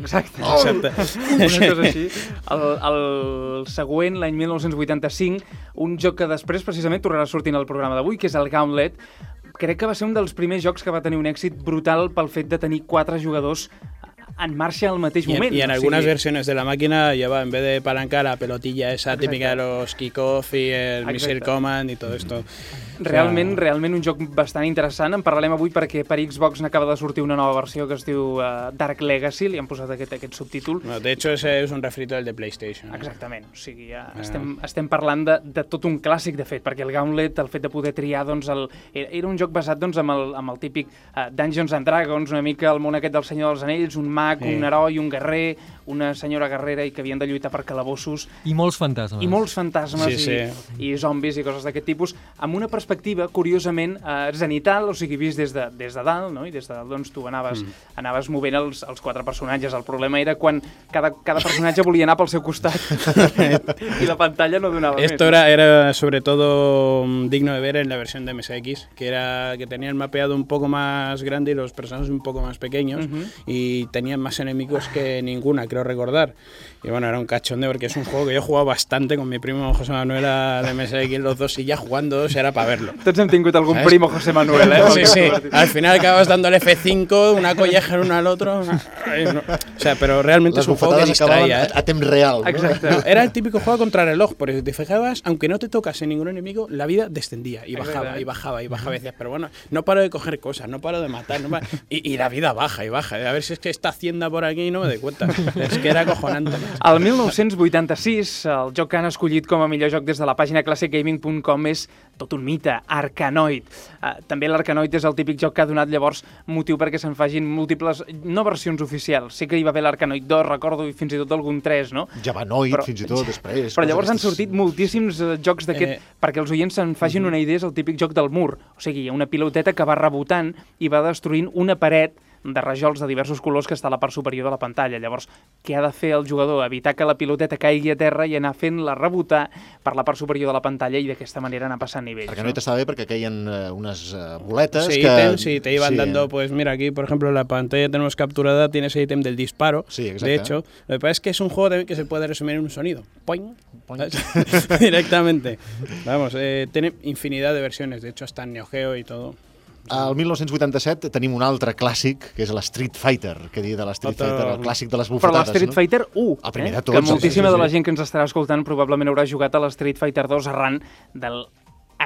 Speaker 1: Exacte.
Speaker 9: Exacte.
Speaker 1: Una cosa així. El, el següent, l'any 1985, un joc que després precisament tornarà sortint al programa d'avui, que és el Gauntlet, crec que va ser un dels primers jocs que va tenir un èxit brutal pel fet de tenir quatre jugadors en marxa al mateix
Speaker 9: en,
Speaker 1: moment.
Speaker 9: y en
Speaker 1: O
Speaker 9: algunas
Speaker 1: sigui,
Speaker 9: versiones de la máquina lleva, en vez de palanca, la pelotilla esa
Speaker 1: Exacte.
Speaker 9: típica de los kick-off y el missile
Speaker 1: Exacte.
Speaker 9: command y todo esto.
Speaker 1: Realment, realment un joc bastant interessant. En parlarem avui perquè per Xbox n'acaba de sortir una nova versió que es diu uh, Dark Legacy, li han posat aquest, aquest subtítol.
Speaker 9: Bueno, de hecho, ese es un refrito del de PlayStation. ¿eh?
Speaker 1: Exactament, o sigui, ja
Speaker 9: Ah.
Speaker 1: estem, estem parlant de, de tot un clàssic, de fet, perquè el Gauntlet, el fet de poder triar, doncs, el, era un joc basat doncs, amb, el, amb el típic uh, Dungeons and Dragons, una mica el món aquest del Senyor dels Anells, un mag mag,
Speaker 9: Sí.
Speaker 1: un heroi, un guerrer, una senyora guerrera i que havien de lluitar per calabossos
Speaker 10: I molts fantasmes.
Speaker 1: i molts fantasmes
Speaker 9: Sí,
Speaker 1: i, i zombis i coses d'aquest tipus, amb una perspectiva, curiosament, eh, zenital, o sigui, vist des de, des de dalt, no? i des de dalt doncs, tu anaves, mm. anaves movent els, els quatre personatges. El problema era quan cada, cada personatge volia anar pel seu costat [laughs] i la pantalla no donava
Speaker 9: Esto
Speaker 1: més.
Speaker 9: era, era sobre todo mm, digno de ver en la versión de MSX, que era que tenía el mapeado un poco más grande y los personajes un poco más pequeños
Speaker 1: Ujú.
Speaker 9: y más enemigos que ninguna, creo recordar. Y bueno, era un cachondeo porque es un juego que yo he jugado bastante con mi primo José Manuel al MSX, los dos, y ya jugando dos era para verlo.
Speaker 1: Tingut algun
Speaker 9: ¿Sabes?
Speaker 1: primo José Manuel, eh?
Speaker 9: Sí, sí. Al final acabas dándole F5, una colleja el uno al otro. una-. O sea, pero realmente es un juego que distraía. ¿eh?
Speaker 4: a, a temps real. No?
Speaker 9: No, [laughs] era el típico juego contra reloj, porque si te fijabas, aunque no te tocase ningún enemigo, la vida descendía y bajaba y bajaba y bajaba. Y decías, pero bueno, no paro de coger cosas, no paro de matar. No paro- Y, y la vida baja y baja. A ver si es que está hacienda por aquí y no me doy cuenta. Es que era acojonante.
Speaker 1: El 1986, el joc que han escollit com a millor joc des de la pàgina classicgaming.com és tot un mite, Arkanoid. Uh, també l'Arkanoid és el típic joc que ha donat llavors motiu perquè se'n facin múltiples, no versions oficials. Sí que hi va haver l'Arkanoid 2, recordo, i fins i tot algun 3, no?
Speaker 4: Javanoid,
Speaker 1: Però-
Speaker 4: fins i tot, després.
Speaker 1: Però llavors han
Speaker 4: Aquestes-
Speaker 1: sortit moltíssims eh, jocs d'aquest,
Speaker 9: Eh.
Speaker 1: perquè els oients se'n facin una idea, és el típic joc del mur. O sigui, hi ha una piloteta que va rebotant i va destruint una paret de rajols de diversos colors que està a la part superior de la pantalla. Llavors, què ha de fer el jugador? Evitar que la piloteta caigui a terra i anar fent-la rebotar per la part superior de la pantalla i d'aquesta manera anar passant nivells.
Speaker 4: Perquè no estava bé perquè queien eh, unes eh, boletes
Speaker 9: Sí,
Speaker 4: que...
Speaker 9: ítems y te iban
Speaker 4: sí,
Speaker 9: dando, pues mira, aquí por ejemplo en la pantalla tenemos capturada, tiene ese ítem del disparo.
Speaker 4: Sí, exacto.
Speaker 9: De hecho, lo que pasa es que es un juego también que se puede resumir en un sonido. Poing. ¿sabes? [laughs] Directamente. Vamos, eh, tiene infinidad de versiones, de hecho hasta en Neo Geo y todo.
Speaker 4: Al 1987 tenim un altre clàssic, que és l'Street Fighter, que dir de l'Street
Speaker 9: Tot el-
Speaker 4: Fighter, el clàssic de les
Speaker 1: Però
Speaker 4: bufetades.
Speaker 1: l'Street
Speaker 4: no?
Speaker 1: Fighter 1,
Speaker 4: El primer
Speaker 1: eh?
Speaker 4: de tots,
Speaker 1: que
Speaker 4: sí,
Speaker 1: moltíssima
Speaker 4: sí,
Speaker 1: de
Speaker 4: sí.
Speaker 1: la gent que ens estarà escoltant probablement haurà jugat a l'Street Fighter 2 arran del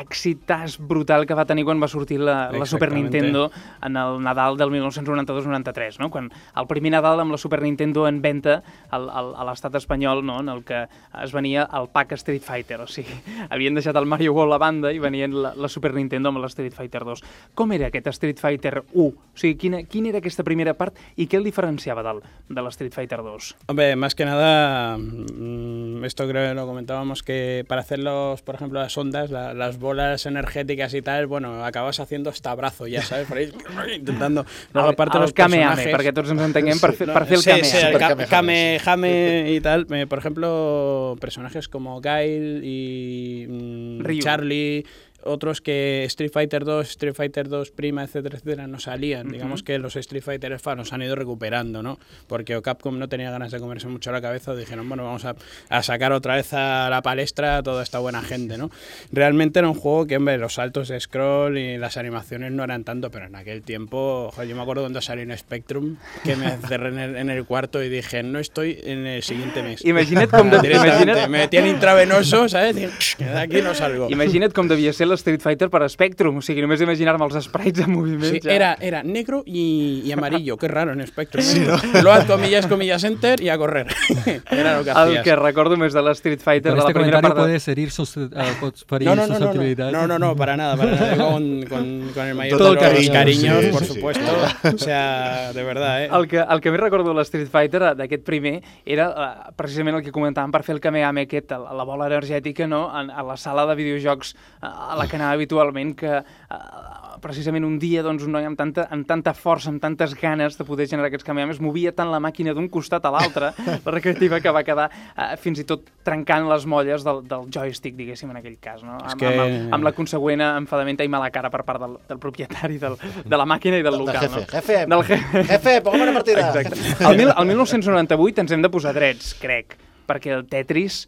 Speaker 1: èxitàs brutal que va tenir quan va sortir la, la Super. Nintendo en el Nadal del 1992-93, no? quan el primer Nadal amb la Super Nintendo en venda al, al, a l'estat espanyol, no? en el que es venia el pack Street Fighter, o sigui, [laughs] havien deixat el Mario World a banda i venien la, la Super Nintendo amb l'Street Fighter 2. Com era aquest Street Fighter 1? O sigui, quina, quina era aquesta primera part i què el diferenciava del, de l'Street Fighter 2?
Speaker 9: Hombre, más que nada, mm, esto creo que lo comentábamos, que para hacer los, por ejemplo, las ondas, la- las bolas energéticas y tal, bueno, acabas haendo hasta brazo, ya sabes, por ahí [laughs] intentando. Luego,
Speaker 1: el,
Speaker 9: aparte
Speaker 1: el
Speaker 9: los
Speaker 1: Kamehameha,
Speaker 9: personajes...
Speaker 1: perquè tots ens entenguem per, fer,
Speaker 9: No,
Speaker 1: per fer el
Speaker 9: sí,
Speaker 1: Kamehameha.
Speaker 9: sí, el
Speaker 4: Super
Speaker 9: Ka-
Speaker 4: Kamehameha,
Speaker 9: Kamehame y tal. Eh, por ejemplo, personajes como Guile y mm,
Speaker 1: Ryu.
Speaker 9: Charlie, otros que Street Fighter 2, Street Fighter 2 Prima, etcétera, etcétera, no salían. Digamos que los Street Fighter nos han ido recuperando, ¿no? Porque o Capcom no tenía ganas de comerse mucho la cabeza, dijeron, bueno, vamos a, a sacar otra vez a la palestra a toda esta buena gente, ¿no? Realmente era un juego que, hombre, los saltos de scroll y las animaciones no eran tanto, pero en aquel tiempo, joder, yo me acuerdo cuando salió en Spectrum, que me encerré en el, en el cuarto y dije, no estoy en el siguiente mes.
Speaker 1: Imagina't com, de,
Speaker 9: Directamente,
Speaker 1: imagina't,
Speaker 9: me metían intravenoso, ¿sabes? Dije, "Que de aquí no salgo.
Speaker 1: imagina't com devia ser l'Street Fighter per a Spectrum, o sigui, només imaginar-me els sprites en moviment.
Speaker 9: Sí,
Speaker 1: ja.
Speaker 9: era, era negro y, y amarillo, qué raro en Spectrum. ¿no? [laughs] Lo haz comillas, comillas, enter y a correr. [laughs] era lo que
Speaker 1: El
Speaker 9: hacías.
Speaker 1: que recordo més de l'Street Fighter,
Speaker 10: Con
Speaker 1: de la
Speaker 10: este
Speaker 1: primera
Speaker 10: comentario
Speaker 1: part de...
Speaker 10: puede herir sus, eh, [laughs] ferir
Speaker 9: No, no, no, no, no, no, no, no, para nada, para nada. Con, con, con el mayor
Speaker 4: Todo
Speaker 9: de
Speaker 4: el
Speaker 9: los
Speaker 4: cariño,
Speaker 9: cariños,
Speaker 4: sí,
Speaker 9: por
Speaker 4: sí, sí.
Speaker 9: supuesto. O sea, de verdad, ¿eh?
Speaker 1: El que, el que més recordo de l'Street Fighter, eh, d'aquest primer, era uh, precisament el que comentàvem per fer el Kamehameha aquest, a la bola energètica, no? En, a la sala de videojocs uh, a la que anava habitualment, que uh, precisament un dia doncs, un noi amb tanta, amb tanta força, amb tantes ganes de poder generar aquests Kamehamehas, movia tant la màquina d'un costat a l'altre, [laughs] la recreativa, que va quedar uh, fins i tot trencant les molles del, del joystick, diguéssim, en aquell cas, no? Amb,
Speaker 9: que-
Speaker 1: amb, amb, amb la consegüent enfadament i mala cara per part del, del propietari del, de la màquina i del
Speaker 4: Del
Speaker 1: local,
Speaker 4: jefe.
Speaker 1: no?
Speaker 4: Jefe,
Speaker 1: Del [laughs] jefe.
Speaker 4: jefe, ponga'm una partida.
Speaker 1: Exacte. El, mil, el 1998 ens hem de posar drets, crec, perquè el Tetris...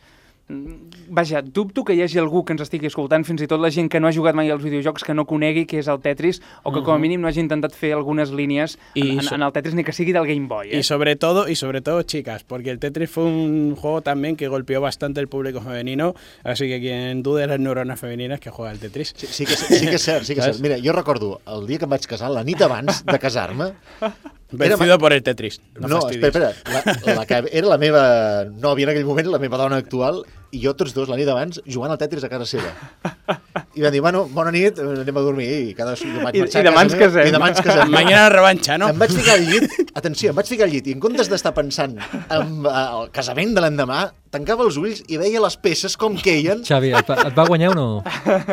Speaker 1: mm, Vaja, dubto que hi hagi algú que ens estigui escoltant, fins i tot la gent que no ha jugat mai als videojocs, que no conegui què és el Tetris, o que com a mínim no hagi intentat fer algunes línies
Speaker 9: I
Speaker 1: en,
Speaker 9: so-
Speaker 1: en el Tetris, ni que sigui del Game Boy. Eh?
Speaker 9: Y sobre todo, y sobre todo chicas, porque el Tetris fue un juego también que golpeó bastante el público femenino, así que quien dude de las neuronas femeninas que juega al Tetris.
Speaker 4: Sí, sí, que, sí que és cert, sí que és cert. Mira, jo recordo el dia que em vaig casar, la nit abans de casar-me... [laughs]
Speaker 9: Vencido por el Tetris.
Speaker 4: No,
Speaker 9: No,
Speaker 4: espera, espera. La, la que era la meva nòvia en aquell moment, la meva dona actual, i jo tots dos, la nit abans, jugant al Tetris a casa seva. I van dir, bueno, bona nit, anem a dormir, i cada jo vaig
Speaker 1: I-
Speaker 4: marxar
Speaker 1: i demà ens casem.
Speaker 4: I demà ens casem.
Speaker 9: Mañana revancha, no?
Speaker 4: Em vaig ficar al llit, atenció, em vaig ficar al llit, i en comptes d'estar pensant en eh, el casament de l'endemà, tancava els ulls i veia les peces com queien.
Speaker 10: Xavi, et va, et va guanyar o no?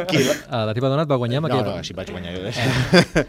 Speaker 4: Qui?
Speaker 10: Ah, la teva dona et va guanyar amb
Speaker 4: No,
Speaker 10: aquella...
Speaker 4: no, sí vaig guanyar.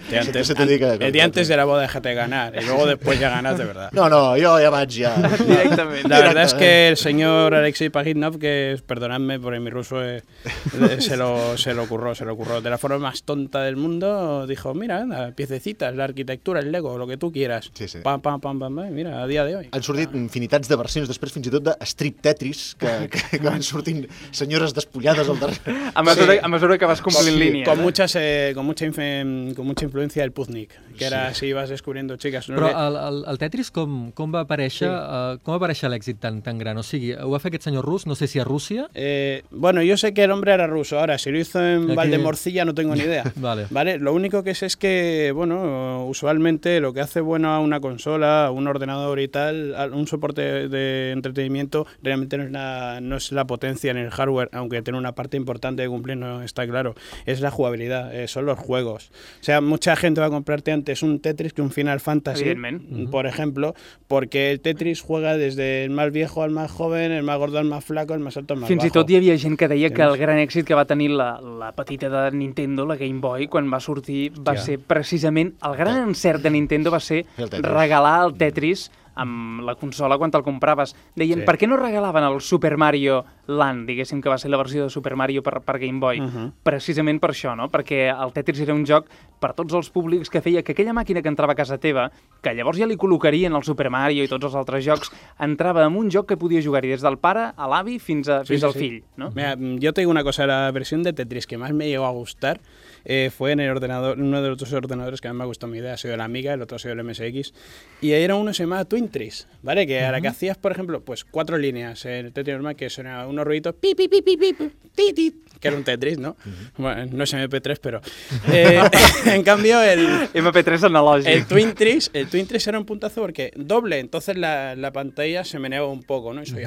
Speaker 9: Te- antes-
Speaker 4: Se te diga-
Speaker 9: el día antes de la boda déjate ganar y luego después ya ganas de verdad.
Speaker 4: No, no, jo ja vaig ja...
Speaker 1: Directamente.
Speaker 9: La verdad es que el señor Alexei Pajitnov, que perdonadme porque mi ruso eh, eh, se, lo, se lo ocurrió, se lo ocurrió de la forma más tonta del mundo, dijo, mira, anda, piececitas, la arquitectura, el Lego, lo que tú quieras.
Speaker 4: Sí, sí.
Speaker 9: Pam, pam, pam, pam, mira, a día de hoy.
Speaker 4: Han sortit infinitats de versions, després fins i tot de Strip Tetris, que, [laughs] que, que van sortint senyores despullades al darrere.
Speaker 1: A mesura, a mesura que vas complint
Speaker 9: Sí,
Speaker 1: línies.
Speaker 9: con
Speaker 1: eh?
Speaker 9: muchas eh, con mucha infe- con mucha influencia del Puznik, que era así ibas descubriendo chicas. ¿no?
Speaker 10: Però
Speaker 9: Que-
Speaker 10: el, el, el Tetris com, com va aparèixer, sí. uh, com va aparèixer l'èxit tan, tan gran? O sigui, ho va fer aquest senyor rus, no sé si a Rússia...
Speaker 9: Eh, bueno, yo sé que el hombre era ruso. Ahora, si lo hizo en
Speaker 10: Aquí-
Speaker 9: Valdemorcilla, no tengo ni idea. [laughs]
Speaker 10: Vale.
Speaker 9: Vale. Lo único que sé es que, bueno, usualmente lo que hace bueno a una consola, a un ordenador y tal, a un soporte de entretenimiento, realmente no es la, no es la potencia en el hardware, aunque tiene una parte importante de cumplir, no está claro. Es la jugabilidad, eh, son los juegos. O sea, mucha gente va a comprarte antes un Tetris que un Final Fantasy,
Speaker 1: Evidentment.
Speaker 9: por ejemplo, porque el Tetris juega desde el más viejo al más joven, el más gordo al más flaco, el más alto al más
Speaker 1: Fins i
Speaker 9: bajo.
Speaker 1: tot hi havia gent que deia que el gran èxit que va tenir la, la petita de Nintendo, la Game Boy, quan va sortir, va
Speaker 9: Hòstia.
Speaker 1: ser precisament... El gran encert de Nintendo va ser
Speaker 4: El
Speaker 1: regalar el Tetris amb la consola quan te'l compraves. Deien,
Speaker 9: Sí.
Speaker 1: per què no regalaven el Super Mario Land, diguéssim que va ser la versió de Super Mario per, per Game Boy?
Speaker 9: Mhm.
Speaker 1: Precisament per això, no? Perquè el Tetris era un joc per tots els públics que feia que aquella màquina que entrava a casa teva, que llavors ja li col·locarien el Super Mario i tots els altres jocs, entrava en un joc que podia jugar-hi des del pare a l'avi fins, a,
Speaker 9: Sí,
Speaker 1: fins
Speaker 9: sí,
Speaker 1: al
Speaker 9: sí.
Speaker 1: fill, no?
Speaker 9: Mira, yo te digo una cosa, la versión de Tetris que más me llegó a gustar eh, fue en el ordenador, uno de los dos ordenadores que más me gustó mi idea, ha sido el Amiga, el otro ha sido el MSX, y era uno que se llamaba Twintris, ¿vale? Que a la que hacías, por ejemplo, pues cuatro líneas, el Tetris normal, que sonaba unos ruiditos, pi, pi, pi, pi, pi, pi, ti, ti, [laughs] que era un Tetris, ¿no? Bueno, no es MP3, pero... [laughs] eh, [laughs] en cambio, el...
Speaker 1: MP3 analògic.
Speaker 9: El Twintris, el Twintris era un puntazo porque doble, entonces la, la pantalla se meneaba un poco, ¿no? Y soy,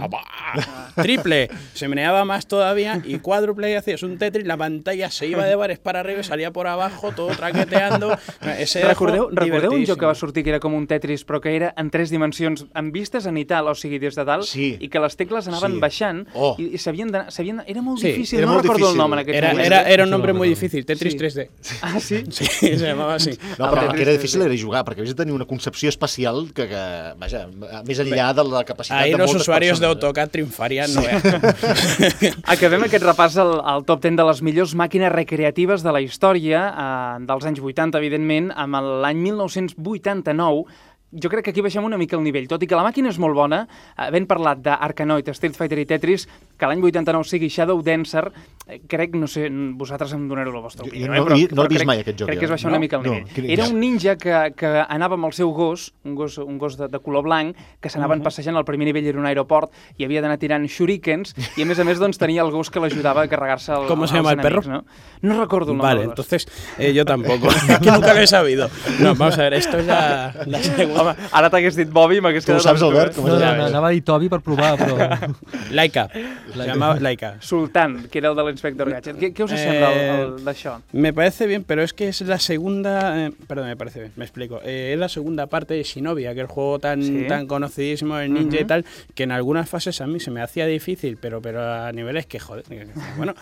Speaker 9: triple, se meneaba más todavía y cuádruple y hacías un Tetris, la pantalla se iba de bares para arriba y salía por abajo, todo traqueteando. Ese
Speaker 1: Recordeu, recordeu un joc que va sortir que era com un Tetris, però que era en tres dimensions, amb vistes en i tal, o sigui, des de dalt,
Speaker 4: Sí.
Speaker 1: i que les tecles anaven
Speaker 4: Sí.
Speaker 1: baixant,
Speaker 4: Oh.
Speaker 1: i, i s'havien d'anar... Era molt
Speaker 9: Sí,
Speaker 1: difícil,
Speaker 4: era
Speaker 1: no
Speaker 4: molt
Speaker 1: recordo el
Speaker 4: difícil.
Speaker 1: nom en aquest
Speaker 9: Era,
Speaker 1: moment.
Speaker 9: era, era un nombre
Speaker 10: recuerdo.
Speaker 9: difícil, Tetris
Speaker 1: Sí.
Speaker 9: 3D. [laughs]
Speaker 1: Ah, sí?
Speaker 9: Sí, [laughs] se llamaba así.
Speaker 4: No,
Speaker 1: El
Speaker 4: però el que era
Speaker 1: 3D.
Speaker 4: difícil era jugar, perquè havies de tenir una concepció espacial que, que vaja, més enllà de la capacitat
Speaker 9: Ahí
Speaker 4: de
Speaker 9: los
Speaker 4: moltes
Speaker 9: usuarios de
Speaker 4: persones. eh?
Speaker 9: AutoCAD triunfarían, no veas. [laughs]
Speaker 1: Acabem aquest repàs al, al top 10 de les millors màquines recreatives de la història, eh, dels anys 80, evidentment, amb el- l'any 1989, jo crec que aquí baixem una mica el nivell, tot i que la màquina és molt bona, eh, havent parlat d'Arcanoid, Street Fighter i Tetris, que l'any 89 sigui Shadow Dancer, eh, crec, no sé, vosaltres em donareu la vostra opinió,
Speaker 4: jo
Speaker 1: eh,
Speaker 4: no
Speaker 1: però,
Speaker 4: he- no he
Speaker 1: però
Speaker 4: vist
Speaker 1: crec,
Speaker 4: mai aquest joc,
Speaker 1: crec que és baixar
Speaker 4: No?
Speaker 1: una mica el
Speaker 4: No,
Speaker 1: nivell.
Speaker 4: quin-
Speaker 1: Era un ninja que, que anava amb el seu gos, un gos, un gos de, de color blanc, que s'anaven passejant, al primer nivell era un aeroport, i havia d'anar tirant shurikens, i a més a més doncs, tenia el gos que l'ajudava a carregar-se el,
Speaker 9: ¿Cómo se
Speaker 1: els
Speaker 9: llama el
Speaker 1: enemics,
Speaker 9: perro?
Speaker 1: No, no recordo el nom
Speaker 9: Vale,
Speaker 1: del gos.
Speaker 9: entonces eh, yo tampoco, que [laughs] nunca lo he sabido. No, vamos a ver, esto es la, la segunda.
Speaker 1: Home, ara t'hagués dit Bobby i m'hagués
Speaker 4: Tu ho
Speaker 1: quedat
Speaker 4: saps, Albert? Com
Speaker 10: No, no, no, anava a dir Toby per provar, però... [laughs]
Speaker 9: Laika. Se llamaba Laika.
Speaker 1: Sultan, que era el de l'inspector Gadget. Què, què us sembla
Speaker 9: Eh,
Speaker 1: d'això?
Speaker 9: Me parece bien, pero es que es la segunda. eh, perdón, me parece bien, me explico. Eh, es la segunda parte de Shinobi, aquel juego tan,
Speaker 1: Sí.
Speaker 9: tan conocidísimo, el ninja y
Speaker 1: Ujú.
Speaker 9: tal, que en algunas fases a mí se me hacía difícil, pero, pero a niveles que, joder, bueno.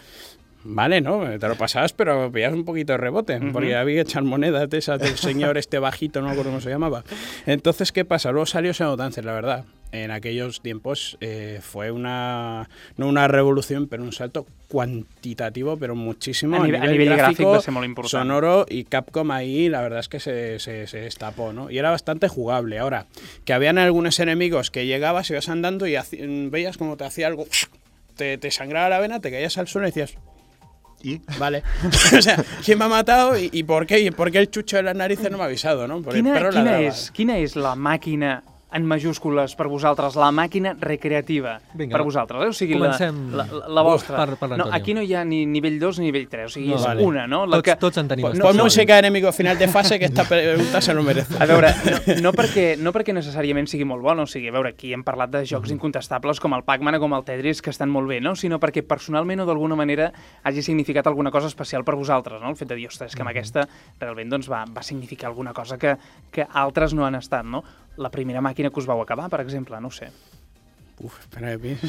Speaker 9: Vale, ¿no? Te lo pasabas, pero pillas un poquito de rebote, porque había que echar monedas de esas del [laughs] señor este bajito, no me acuerdo cómo se llamaba. Entonces, ¿qué pasa? Luego salió Shadow Dancer, la verdad. En aquellos tiempos eh, fue una, no una revolución, pero un salto cuantitativo, pero muchísimo.
Speaker 1: A nivel- a nivel gráfico ser molt important.
Speaker 9: Sonoro y Capcom ahí, la verdad es que se, se, se destapó, ¿no? Y era bastante jugable. Ahora, que habían algunos enemigos que llegabas, ibas andando y veías como te hacía algo, te, te sangraba la vena, te caías al suelo y decías,
Speaker 4: I?
Speaker 9: Vale. [laughs] o sea, ¿quién me ha matado y, y por qué? ¿Y por qué el chucho de las narices no me ha avisado, no? Porque el
Speaker 1: Quina,
Speaker 9: perro
Speaker 1: quina,
Speaker 9: ladraba.
Speaker 1: és, quina és la màquina en majúscules per vosaltres, la màquina recreativa
Speaker 10: Vinga,
Speaker 1: per vosaltres, eh? o sigui, la,
Speaker 10: comencem
Speaker 1: la, la, la vostra.
Speaker 10: per- per
Speaker 1: no, aquí no hi ha ni nivell 2 ni nivell 3, o sigui,
Speaker 10: No,
Speaker 1: és
Speaker 10: vale.
Speaker 1: una, no? La
Speaker 10: Tots- tots en tenim
Speaker 1: No,
Speaker 10: bastants.
Speaker 9: Pon
Speaker 1: no,
Speaker 9: música enemigo final de fase que esta pregunta se lo merece.
Speaker 1: a veure, no, no, perquè, no perquè necessàriament sigui molt bona, o sigui, a veure, aquí hem parlat de jocs incontestables com el Pac-Man o com el Tetris, que estan molt bé, no? sinó perquè personalment o d'alguna manera hagi significat alguna cosa especial per vosaltres, no? El fet de dir, ostres, que amb aquesta realment doncs, va, va significar alguna cosa que, que altres no han estat, no? La primera màquina que us vau acabar, per exemple, no ho sé.
Speaker 9: Uf, espera que [laughs] piense.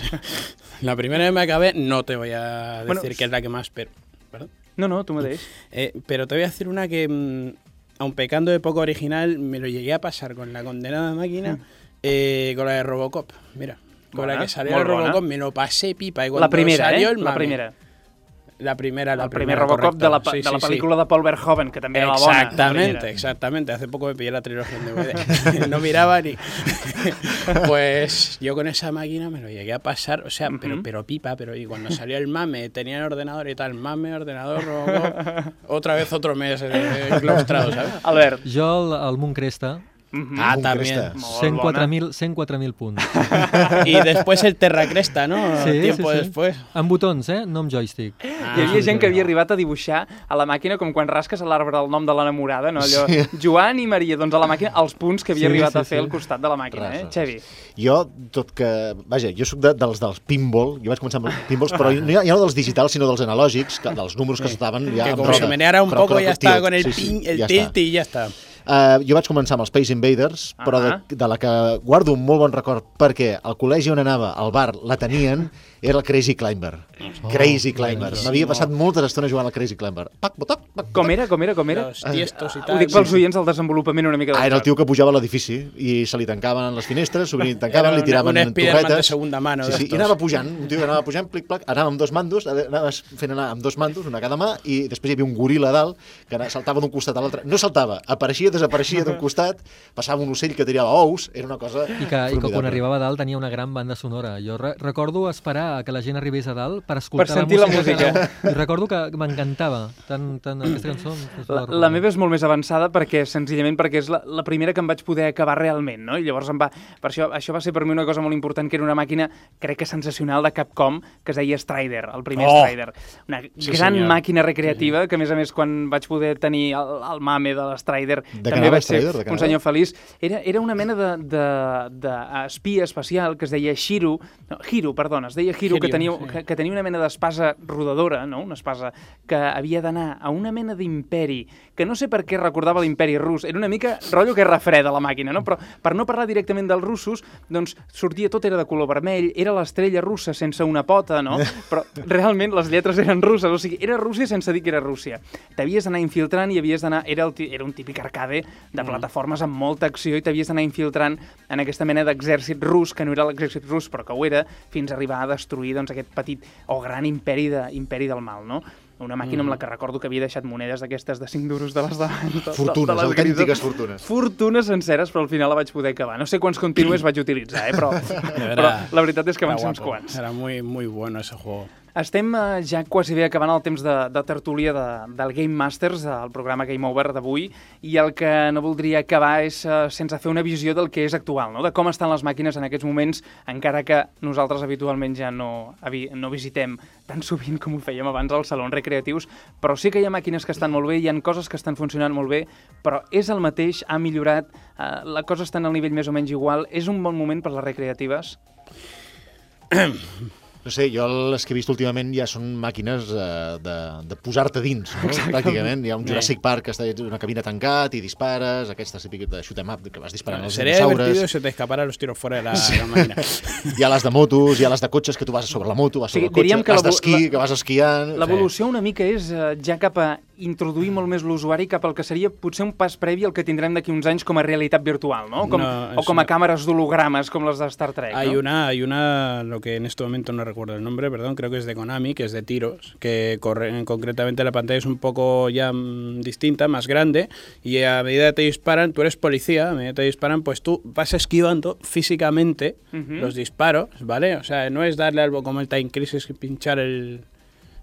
Speaker 9: La primera vez me acabé, no te voy a decir
Speaker 1: Bueno,
Speaker 9: que es la que más... Pero, ¿perdón?
Speaker 1: No, no, tu mateix. [laughs]
Speaker 9: Eh, pero te voy a decir una que, mm, aun pecando de poco original, me lo llegué a pasar con la condenada máquina, eh, con la de Robocop. Mira, con
Speaker 1: Bona,
Speaker 9: la que salió el Robocop
Speaker 1: bona.
Speaker 9: me lo pasé pipa. Y
Speaker 1: La primera,
Speaker 9: salió
Speaker 1: eh?
Speaker 9: el
Speaker 1: La primera.
Speaker 9: La primera, la
Speaker 1: el primer
Speaker 9: primera,
Speaker 1: Robocop
Speaker 9: correcto.
Speaker 1: de la,
Speaker 9: Sí,
Speaker 1: de la
Speaker 9: sí, sí.
Speaker 1: de Paul Verhoeven, que també era la bona.
Speaker 9: Exactamente, exactamente. Hace poco me pillé la trilogía en DVD. [laughs] no miraba ni. [laughs] pues yo con esa máquina me lo llegué a pasar, o sea, pero,
Speaker 1: Ujú.
Speaker 9: pero pipa, pero y cuando salió el mame, tenía el ordenador y tal, mame, ordenador, Robocop, otra vez otro mes eh, enclaustrado, ¿sabes?
Speaker 1: Albert.
Speaker 10: Jo, el, el Munt Cresta,
Speaker 1: Mhm.
Speaker 9: Ah, también.
Speaker 4: Cresta.
Speaker 1: Molt bona.
Speaker 10: 104.000 104.000 punts. [laughs]
Speaker 9: Y después el Terra Cresta, ¿no? Tiempo después.
Speaker 10: Amb botons, eh? No amb joystick.
Speaker 9: Ah,
Speaker 1: Hi havia gent que havia arribat a dibuixar a la màquina com quan rasques a l'arbre el nom de l'enamorada, no? Allò,
Speaker 4: Sí.
Speaker 1: Joan i Maria, doncs a la màquina els punts que havia
Speaker 10: Sí,
Speaker 1: arribat
Speaker 10: sí,
Speaker 1: a fer
Speaker 10: sí.
Speaker 1: al costat de la màquina,
Speaker 4: Res,
Speaker 1: eh. Xevi?
Speaker 4: Jo, tot que... Vaja, jo sóc de, dels, dels pinball, jo vaig començar amb els pinballs, però no, ja, ja no dels digitals, sinó dels analògics, que, dels números que estaven ja
Speaker 9: que se
Speaker 4: roda.
Speaker 9: meneara un ya estaba
Speaker 4: tilt.
Speaker 9: con el
Speaker 4: Sí, sí,
Speaker 9: ping, el
Speaker 4: ja
Speaker 9: tilt
Speaker 4: està.
Speaker 9: y ya está.
Speaker 4: Uh, jo vaig començar amb els Space Invaders, però de,
Speaker 1: Ahà.
Speaker 4: de la que guardo un molt bon record perquè al col·legi on anava, al bar, la tenien, era el Crazy Climber. Crazy Climber. M'havia passat moltes estones jugant al Crazy Climber. Pac, botac, pac,
Speaker 1: Com era, com era, com era?
Speaker 9: Tiestos y
Speaker 1: Ho
Speaker 9: tal.
Speaker 1: dic pels oients el desenvolupament una mica del
Speaker 4: Ah, era el tio que pujava a l'edifici i se li tancaven les finestres, s'obrien i [laughs] tancaven, li tiraven
Speaker 9: un Spiderman
Speaker 4: torretes.
Speaker 9: de segunda mano
Speaker 4: Sí, sí, i anava pujant, un tio que anava pujant, plic-plac, anava amb dos mandos, anaves fent anar amb dos mandos, una cada mà, i després hi havia un goril·la dalt que saltava d'un costat a l'altre. No saltava, apareixia, desapareixia d'un costat, passava un ocell que tirava ous, era una cosa
Speaker 10: I que, i que quan arribava a dalt tenia una gran banda sonora. Jo re recordo esperar a que la gent arribés a dalt per escoltar
Speaker 1: Per sentir la
Speaker 10: la música.
Speaker 1: música.
Speaker 10: que no- I recordo que m'encantava tant, tant aquesta cançó.
Speaker 1: La, la meva és molt més avançada perquè, senzillament, perquè és la, la primera que em vaig poder acabar realment, no? I llavors em va... Per això, això va ser per mi una cosa molt important, que era una màquina, crec que sensacional, de Capcom, que es deia Strider, el primer
Speaker 9: Oh!
Speaker 1: Strider. Una
Speaker 9: Sí,
Speaker 1: gran
Speaker 9: senyor.
Speaker 1: màquina recreativa, que a més a més, quan vaig poder tenir el, el mame de l'Strider,
Speaker 4: De
Speaker 1: també vaig ser?
Speaker 4: De què
Speaker 1: un senyor feliç. Era, era una mena d'espia espacial que es deia Shiro, no, Hiro, perdona, es deia Hiro, que,
Speaker 9: Hiro,
Speaker 1: tenia,
Speaker 9: sí.
Speaker 1: que, que tenia una mena d'espasa rodadora, no? una espasa que havia d'anar a una mena d'imperi, que no sé per què recordava l'imperi rus, era una mica rotllo que refreda la màquina, no? però per no parlar directament dels russos, doncs sortia tot era de color vermell, era l'estrella russa sense una pota, no? [laughs] però realment les lletres eren russes, o sigui, era Rússia sense dir que era Rússia. T'havies d'anar infiltrant i havies d'anar... Era, el, era un típic arcade de plataformes amb molta acció i t'havies d'anar infiltrant en aquesta mena d'exèrcit rus, que no era l'exèrcit rus, però que ho era, fins a arribar a destruir doncs, aquest petit o gran imperi, de, imperi del mal, no? Una màquina amb la que recordo que havia deixat monedes d'aquestes de 5 duros de les de, de, de,
Speaker 4: Fortunes,
Speaker 1: de les
Speaker 4: autèntiques
Speaker 1: grises.
Speaker 4: fortunes.
Speaker 1: Fortunes senceres, però al final la vaig poder acabar. No sé quants continues vaig utilitzar, eh? però, [laughs] però la veritat és que van
Speaker 9: Era
Speaker 1: ser uns quants.
Speaker 9: Era muy, muy bueno ese juego.
Speaker 1: Estem eh, ja quasi bé acabant el temps de, de tertúlia de, del Game Masters, del programa Game Over d'avui, i el que no voldria acabar és eh, sense fer una visió del que és actual, no? de com estan les màquines en aquests moments, encara que nosaltres habitualment ja no, no visitem tan sovint com ho fèiem abans als salons recreatius, però sí que hi ha màquines que estan molt bé, hi ha coses que estan funcionant molt bé, però és el mateix, ha millorat, eh, la cosa està en el nivell més o menys igual, és un bon moment per les recreatives? [coughs]
Speaker 4: No sé, jo les que he vist últimament ja són màquines eh, de, de posar-te dins, no? pràcticament. Hi ha un Jurassic Park que està en una cabina tancat i dispares, aquesta típica de shoot 'em up que vas disparant als
Speaker 9: Sería divertido
Speaker 4: dinosaures.
Speaker 9: si se te escaparan los tiros fuera de la, de la máquina. [laughs]
Speaker 4: Hi ha les de motos, hi ha les de cotxes que tu vas sobre la moto, vas
Speaker 1: Sí,
Speaker 4: sobre el cotxe,
Speaker 1: que
Speaker 4: les d'esquí, que vas esquiant...
Speaker 1: L'evolució una mica és eh, ja cap a introduir molt més l'usuari cap al que seria potser un pas previ al que tindrem d'aquí uns anys com a realitat virtual, no? Com,
Speaker 9: No,
Speaker 1: o com a càmeres d'hologrames com les de Star Trek,
Speaker 9: Hay
Speaker 1: no?
Speaker 9: una, hay una, lo que en este momento no recuerdo el nombre, perdón, creo que es de Konami, que es de tiros, que corre, concretamente la pantalla es un poco ya mm, distinta, más grande, y a medida que te disparan, tú eres policía, a medida que te disparan, pues tú vas esquivando físicamente
Speaker 1: Ujú.
Speaker 9: los disparos, ¿vale? O sea, no es darle algo como el Time Crisis, pinchar el,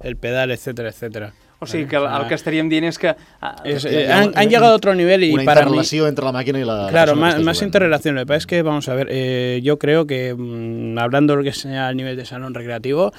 Speaker 9: el pedal, etcétera, etcétera.
Speaker 1: O sigui que el, el que estaríem dient és que... ah,
Speaker 9: Es- eh, han, han llegado a otro nivel y
Speaker 4: Una
Speaker 9: para mí...
Speaker 4: entre la màquina i la...
Speaker 9: Claro,
Speaker 4: que
Speaker 9: más, más interrelación. Lo que pasa es que, vamos a ver, eh, yo creo que mm, hablando de lo que sea a nivel de salón recreativo,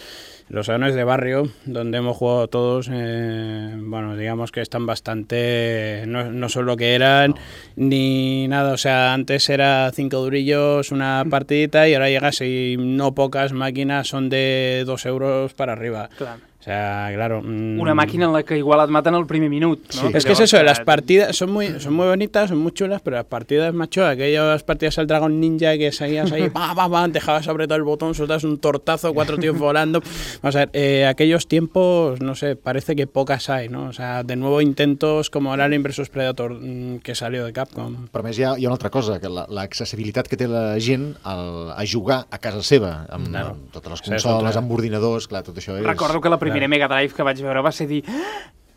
Speaker 9: los salones de barrio donde hemos jugado todos, eh, bueno, digamos que están bastante, no, no son lo que eran ni nada. O sea, antes era cinco durillos, una partidita y ahora llegas y no pocas máquinas son de dos euros para arriba.
Speaker 1: Clar.
Speaker 9: O sea, claro. mm,
Speaker 1: Una màquina en la que igual et maten al primer minut, no?
Speaker 9: es que es eso, las partidas son muy, son muy bonitas, son muy chulas, pero las partidas, macho, aquellas partidas al Dragon Ninja que seguías ahí, pa, pa, pa, dejabas apretar el botón, soltas un tortazo, cuatro tíos [laughs] volando. Vamos a ver, eh, aquellos tiempos, no sé, parece que pocas hay, ¿no? O sea, de nuevo intentos como el Alien vs Predator mm, que salió de Capcom.
Speaker 4: Però a més hi ha, hi ha una altra cosa, que la- l'accessibilitat que té la gent al, a jugar a casa seva, amb,
Speaker 9: Claro.
Speaker 4: amb totes les consoles, amb ordinadors, clar, tot això és...
Speaker 1: Recordo que la primera Mega Drive que vaig veure va ser dir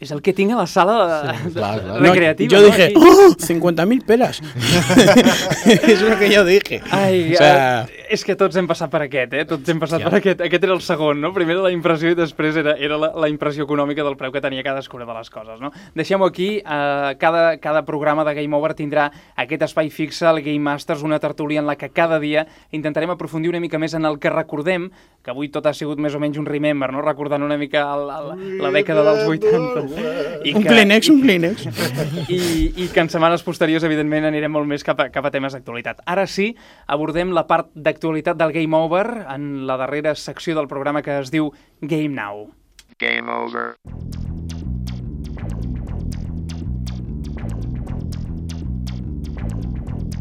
Speaker 1: "Ah, és el que tinc a la sala sí,
Speaker 4: clar, clar.
Speaker 1: recreativa.
Speaker 9: yo
Speaker 1: no?
Speaker 9: dije. ¡Oh! 50.000 pelas. es lo que yo dije.
Speaker 1: Ai,
Speaker 9: o sea,
Speaker 1: eh, és que tots hem passat per aquest, eh? Tots hem passat per aquest. Aquest era el segon, no? Primer era la impressió i després era, era la, la impressió econòmica del preu que tenia cadascuna de les coses, no? Deixem-ho aquí. Eh, cada, cada programa de Game Over tindrà aquest espai fixe, el Game Masters, una tertúlia en la que cada dia intentarem aprofundir una mica més en el que recordem, que avui tot ha sigut més o menys un remember, no? Recordant una mica el, el, la dècada dels 80. I
Speaker 9: un Kleenex, un Kleenex.
Speaker 1: i, i que en setmanes posteriors, evidentment, anirem molt més cap a, cap a temes d'actualitat. Ara sí, abordem la part d'actualitat del Game Over en la darrera secció del programa que es diu Game Now.
Speaker 2: Game over.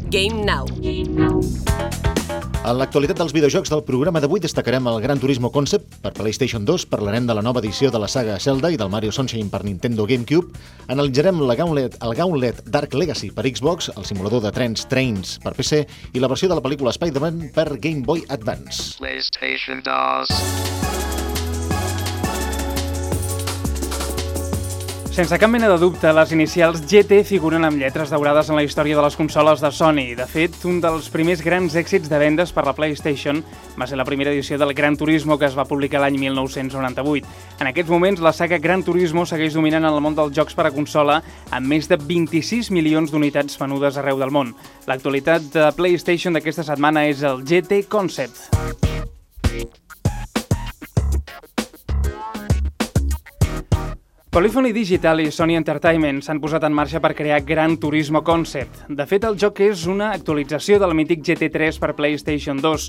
Speaker 8: Game Now.
Speaker 4: En l'actualitat dels videojocs del programa d'avui destacarem el Gran Turismo Concept per PlayStation 2, parlarem de la nova edició de la saga Zelda i del Mario Sunshine per Nintendo GameCube, analitzarem la Gauntlet, el Gauntlet Dark Legacy per Xbox, el simulador de trens Trains per PC i la versió de la pel·lícula Spider-Man per Game Boy Advance.
Speaker 2: PlayStation DOS.
Speaker 1: Sense cap mena de dubte, les inicials GT figuren amb lletres daurades en la història de les consoles de Sony. De fet, un dels primers grans èxits de vendes per la PlayStation va ser la primera edició del Gran Turismo que es va publicar l'any 1998. En aquests moments, la saga Gran Turismo segueix dominant en el món dels jocs per a consola amb més de 26 milions d'unitats venudes arreu del món. L'actualitat de PlayStation d'aquesta setmana és el GT Concept. Polyphony Digital i Sony Entertainment s'han posat en marxa per crear Gran Turismo Concept. De fet, el joc és una actualització del mític GT3 per PlayStation 2.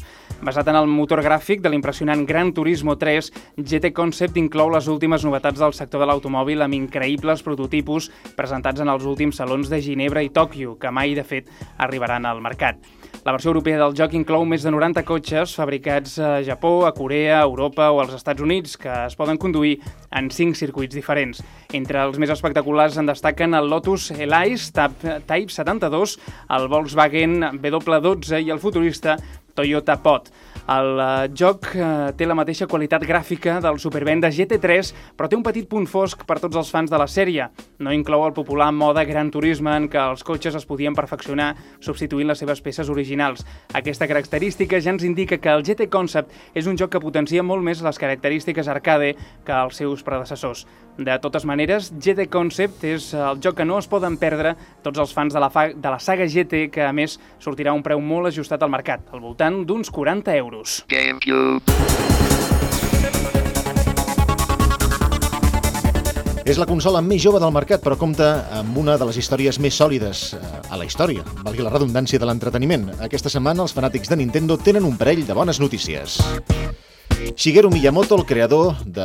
Speaker 1: Basat en el motor gràfic de l'impressionant Gran Turismo 3, GT Concept inclou les últimes novetats del sector de l'automòbil amb increïbles prototipus presentats en els últims salons de Ginebra i Tòquio, que mai, de fet, arribaran al mercat. La versió europea del joc inclou més de 90 cotxes fabricats a Japó, a Corea, a Europa o als Estats Units que es poden conduir en 5 circuits diferents. Entre els més espectaculars en destaquen el Lotus Elise Type Type 72, el Volkswagen W12 i el futurista Toyota Pod. El eh, joc eh, té la mateixa qualitat gràfica del Superbenda GT3, però té un petit punt fosc per tots els fans de la sèrie. No inclou el popular mode Gran Turisme en què els cotxes es podien perfeccionar substituint les seves peces originals. Aquesta característica ja ens indica que el GT Concept és un joc que potencia molt més les característiques arcade que els seus predecessors. De totes maneres, GT Concept és el joc que no es poden perdre tots els fans de la, fa de la saga GT, que a més sortirà a un preu molt ajustat al mercat, al voltant d'uns 40 euros.
Speaker 2: GameCube.
Speaker 4: És la consola més jove del mercat, però compta amb una de les històries més sòlides eh, a la història, valgui la redundància de l'entreteniment. Aquesta setmana els fanàtics de Nintendo tenen un parell de bones notícies. Shigeru Miyamoto, el creador de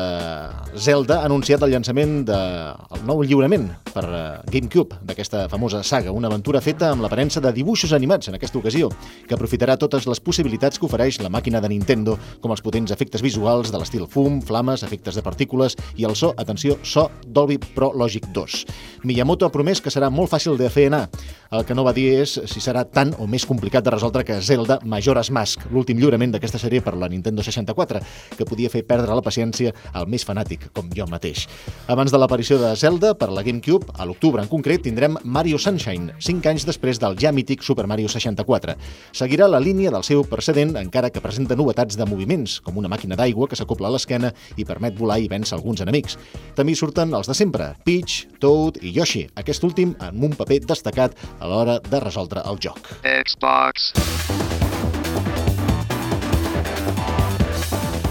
Speaker 4: Zelda, ha anunciat el llançament del nou lliurament per eh, GameCube d'aquesta famosa saga, una aventura feta amb l'aparença de dibuixos animats en aquesta ocasió, que aprofitarà totes les possibilitats que ofereix la màquina de Nintendo, com els potents efectes visuals de l'estil fum, flames, efectes de partícules i el so, atenció, so Dolby Pro Logic 2. Miyamoto ha promès que serà molt fàcil de fer anar. El que no va dir és si serà tan o més complicat de resoldre que Zelda Majora's Mask, l'últim lliurament d'aquesta sèrie per la Nintendo 64, que podia fer perdre la paciència al més fanàtic, com jo mateix. Abans de l'aparició de Zelda per la GameCube, a l'octubre en concret, tindrem Mario Sunshine, 5 anys després del ja mític Super Mario 64. Seguirà la línia del seu precedent, encara que presenta novetats de moviments, com una màquina d'aigua que s'acopla a l'esquena i permet volar i vèncer alguns enemics. També surten els de sempre, Peach, Toad i Yoshi, aquest últim amb un paper destacat a l'hora de resoldre el joc.
Speaker 2: Xbox,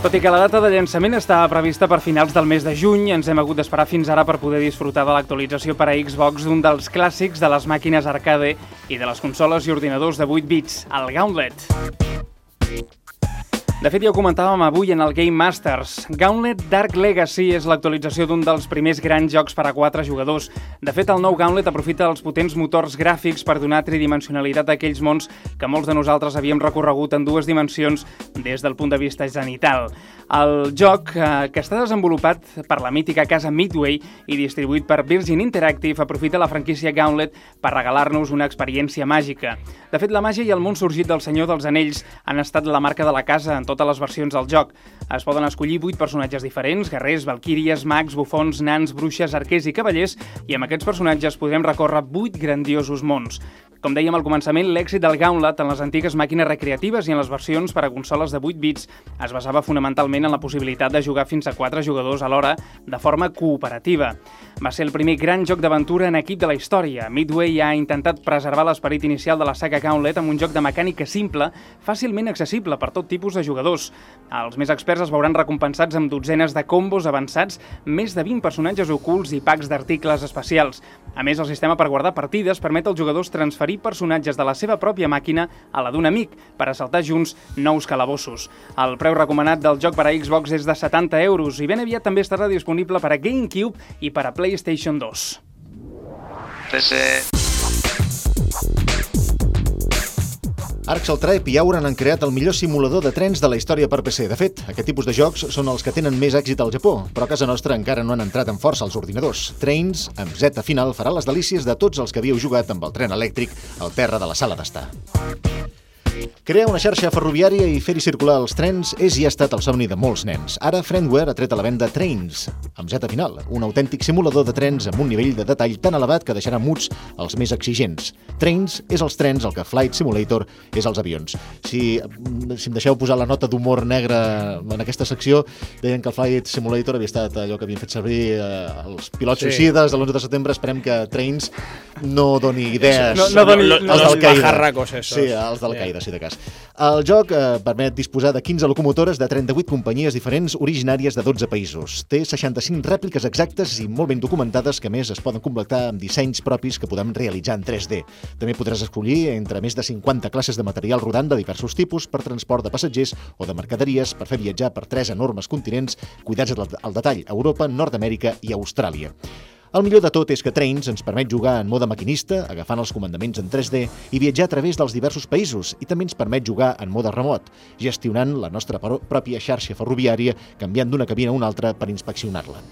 Speaker 1: Tot i que la data de llançament estava prevista per finals del mes de juny, ens hem hagut d'esperar fins ara per poder disfrutar de l'actualització per a Xbox d'un dels clàssics de les màquines arcade i de les consoles i ordinadors de 8 bits, el Gauntlet. De fet, ja ho comentàvem avui en el Game Masters. Gauntlet Dark Legacy és l'actualització d'un dels primers grans jocs per a quatre jugadors. De fet, el nou Gauntlet aprofita els potents motors gràfics per donar tridimensionalitat a aquells mons que molts de nosaltres havíem recorregut en dues dimensions des del punt de vista genital. El joc, eh, que està desenvolupat per la mítica casa Midway i distribuït per Virgin Interactive, aprofita la franquícia Gauntlet per regalar-nos una experiència màgica. De fet, la màgia i el món sorgit del Senyor dels Anells han estat la marca de la casa totes les versions del joc. Es poden escollir 8 personatges diferents, guerrers, valquíries, mags, bufons, nans, bruixes, arquers i cavallers, i amb aquests personatges podrem recórrer 8 grandiosos mons. Com dèiem al començament, l'èxit del Gauntlet en les antigues màquines recreatives i en les versions per a consoles de 8 bits es basava fonamentalment en la possibilitat de jugar fins a 4 jugadors alhora de forma cooperativa. Va ser el primer gran joc d'aventura en equip de la història. Midway ha intentat preservar l'esperit inicial de la saga Gauntlet amb un joc de mecànica simple, fàcilment accessible per tot tipus de jugadors. Els més experts es veuran recompensats amb dotzenes de combos avançats, més de 20 personatges ocults i packs d'articles especials. A més, el sistema per guardar partides permet als jugadors transferir personatges de la seva pròpia màquina a la d'un amic per assaltar junts nous calabossos. El preu recomanat del joc per a Xbox és de 70 euros i ben aviat també estarà disponible per a GameCube i per a PlayStation 2.
Speaker 2: PC,
Speaker 4: Arcs al Trep i Auran han creat el millor simulador de trens de la història per PC. De fet, aquest tipus de jocs són els que tenen més èxit al Japó, però a casa nostra encara no han entrat en força als ordinadors. Trains, amb Z final, farà les delícies de tots els que havíeu jugat amb el tren elèctric al terra de la sala d'estar. Crear una xarxa ferroviària i fer-hi circular els trens és i ha estat el somni de molts nens. Ara Friendware ha tret a la venda Trains, amb Z final, un autèntic simulador de trens amb un nivell de detall tan elevat que deixarà muts els més exigents. Trains és els trens, el que Flight Simulator és els avions. Si, si em deixeu posar la nota d'humor negre en aquesta secció, deien que el Flight Simulator havia estat allò que havien fet servir eh, els pilots
Speaker 9: Sí.
Speaker 4: suïcides de l'11 de setembre. Esperem que Trains no doni idees.
Speaker 1: No- no doni-
Speaker 4: als
Speaker 1: no-
Speaker 4: del
Speaker 9: los
Speaker 4: Qaeda.
Speaker 9: bajarracos esos.
Speaker 4: Sí, els del
Speaker 9: Sí.
Speaker 4: Qaeda, si de cas. El joc eh, permet disposar de 15 locomotores de 38 companyies diferents originàries de 12 països. Té 65 rèpliques exactes i molt ben documentades que més es poden completar amb dissenys propis que podem realitzar en 3D. També podràs escollir entre més de 50 classes de material rodant de diversos tipus per transport de passatgers o de mercaderies per fer viatjar per tres enormes continents cuidats al, al detall, Europa, Nord-Amèrica i Austràlia. El millor de tot és que Trains ens permet jugar en mode maquinista, agafant els comandaments en 3D i viatjar a través dels diversos països i també ens permet jugar en mode remot, gestionant la nostra pròpia xarxa ferroviària, canviant d'una cabina a una altra per inspeccionar-la.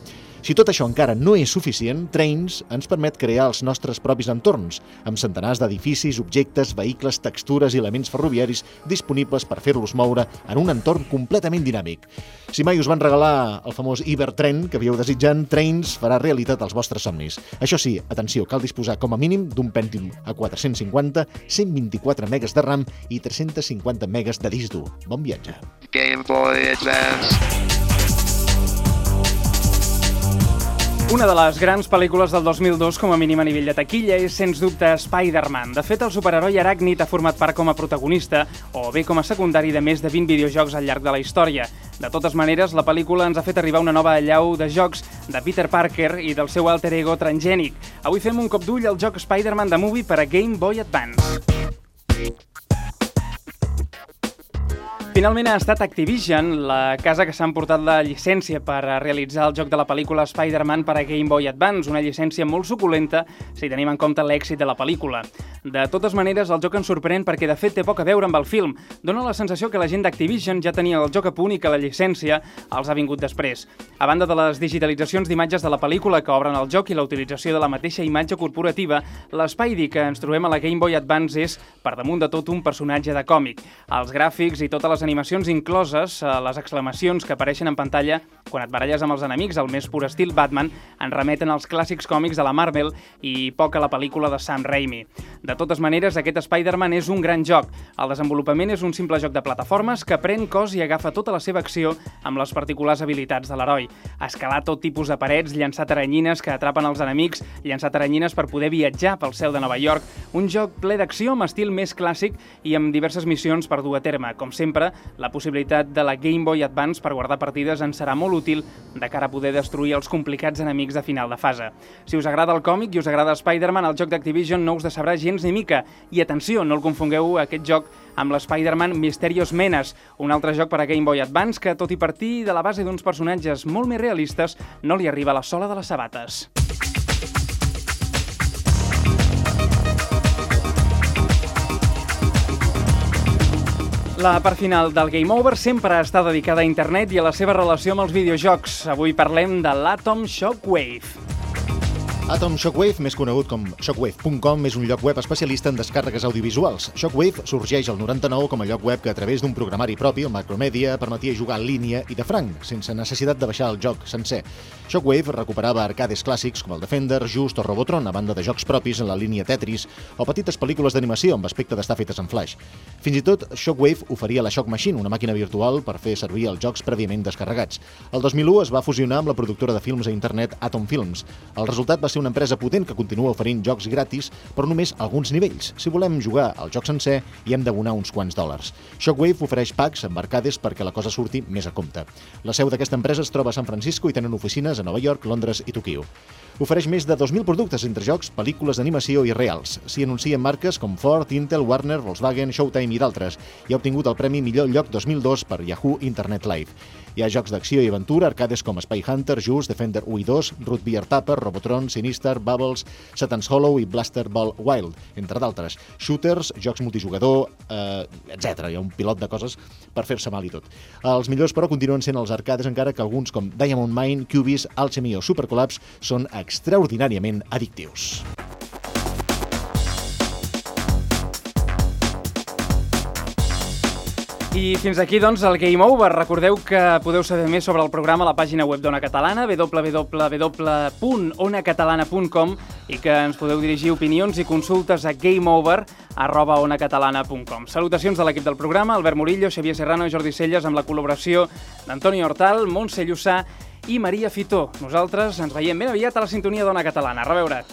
Speaker 4: Si tot això encara no és suficient, Trains ens permet crear els nostres propis entorns, amb centenars d'edificis, objectes, vehicles, textures i elements ferroviaris disponibles per fer-los moure en un entorn completament dinàmic. Si mai us van regalar el famós Ibertren que havíeu desitjant, Trains farà realitat els vostres somnis. Això sí, atenció, cal disposar com a mínim d'un Pentium A450, 124 megas de RAM i 350 megas de disc dur. Bon viatge.
Speaker 2: Game Boy Advance,
Speaker 1: Una de les grans pel·lícules del 2002, com a mínim a nivell de taquilla, és sens dubte Spider-Man. De fet, el superheroi aràcnid ha format part com a protagonista o bé com a secundari de més de 20 videojocs al llarg de la història. De totes maneres, la pel·lícula ens ha fet arribar una nova allau de jocs de Peter Parker i del seu alter ego transgènic. Avui fem un cop d'ull al joc Spider-Man de Movie per a Game Boy Advance. Finalment ha estat Activision, la casa que s'ha emportat la llicència per a realitzar el joc de la pel·lícula Spider-Man per a Game Boy Advance, una llicència molt suculenta si tenim en compte l'èxit de la pel·lícula. De totes maneres, el joc ens sorprèn perquè de fet té poc a veure amb el film. Dóna la sensació que la gent d'Activision ja tenia el joc a punt i que la llicència els ha vingut després. A banda de les digitalitzacions d'imatges de la pel·lícula que obren el joc i la utilització de la mateixa imatge corporativa, l'Spidey que ens trobem a la Game Boy Advance és, per damunt de tot, un personatge de còmic. Els gràfics i totes les animacions incloses, eh, les exclamacions que apareixen en pantalla quan et baralles amb els enemics, al més pur estil Batman, en remeten als clàssics còmics de la Marvel i poc a la pel·lícula de Sam Raimi. De totes maneres, aquest Spider-Man és un gran joc. El desenvolupament és un simple joc de plataformes que pren cos i agafa tota la seva acció amb les particulars habilitats de l'heroi. Escalar tot tipus de parets, llançar teranyines que atrapen els enemics, llançar teranyines per poder viatjar pel cel de Nova York. Un joc ple d'acció amb estil més clàssic i amb diverses missions per dur a terme. Com sempre, la possibilitat de la Game Boy Advance per guardar partides ens serà molt útil de cara a poder destruir els complicats enemics de final de fase. Si us agrada el còmic i us agrada Spider-Man, el joc d'Activision no us decebrà gens ni mica. I atenció, no el confongueu aquest joc amb l'Spider-Man Mysterious Menace, un altre joc per a Game Boy Advance que, tot i partir de la base d'uns personatges molt més realistes, no li arriba a la sola de les sabates. La part final del Game Over sempre està dedicada a internet i a la seva relació amb els videojocs. Avui parlem de l'Atom Shockwave.
Speaker 4: Atom Shockwave, més conegut com shockwave.com, és un lloc web especialista en descàrregues audiovisuals. Shockwave sorgeix al 99 com a lloc web que a través d'un programari propi, el Macromedia, permetia jugar en línia i de franc, sense necessitat de baixar el joc sencer. Shockwave recuperava arcades clàssics com el Defender, Just o Robotron, a banda de jocs propis en la línia Tetris o petites pel·lícules d'animació amb aspecte d'estar fetes en flash. Fins i tot, Shockwave oferia la Shock Machine, una màquina virtual per fer servir els jocs prèviament descarregats. El 2001 es va fusionar amb la productora de films a internet Atom Films. El resultat va ser una empresa potent que continua oferint jocs gratis, però només a alguns nivells. Si volem jugar al joc sencer, hi hem d'abonar uns quants dòlars. Shockwave ofereix packs amb arcades perquè la cosa surti més a compte. La seu d'aquesta empresa es troba a San Francisco i tenen oficines a Nova York, Londres i Tokyo. Ofereix més de 2.000 productes entre jocs, pel·lícules d'animació i reals. S'hi anuncien marques com Ford, Intel, Warner, Volkswagen, Showtime i d'altres, i ha obtingut el Premi Millor Lloc 2002 per Yahoo Internet Live. Hi ha jocs d'acció i aventura, arcades com Spy Hunter, Just, Defender 1 i 2, Root Beer Tapper, Robotron, Sinister, Bubbles, Satan's Hollow i Blaster Ball Wild, entre d'altres. Shooters, jocs multijugador, eh, etc. Hi ha un pilot de coses per fer-se mal i tot. Els millors, però, continuen sent els arcades, encara que alguns com Diamond Mine, Cubis, Alchemy o Super Collapse són extraordinàriament addictius.
Speaker 1: I fins aquí, doncs, el Game Over. Recordeu que podeu saber més sobre el programa a la pàgina web d'Ona Catalana, www.onacatalana.com i que ens podeu dirigir opinions i consultes a gameover.onacatalana.com. Salutacions de l'equip del programa, Albert Murillo, Xavier Serrano i Jordi Celles, amb la col·laboració d'Antoni Hortal, Montse Llussà i Maria Fitó. Nosaltres ens veiem ben aviat a la sintonia d'Ona Catalana. A reveure.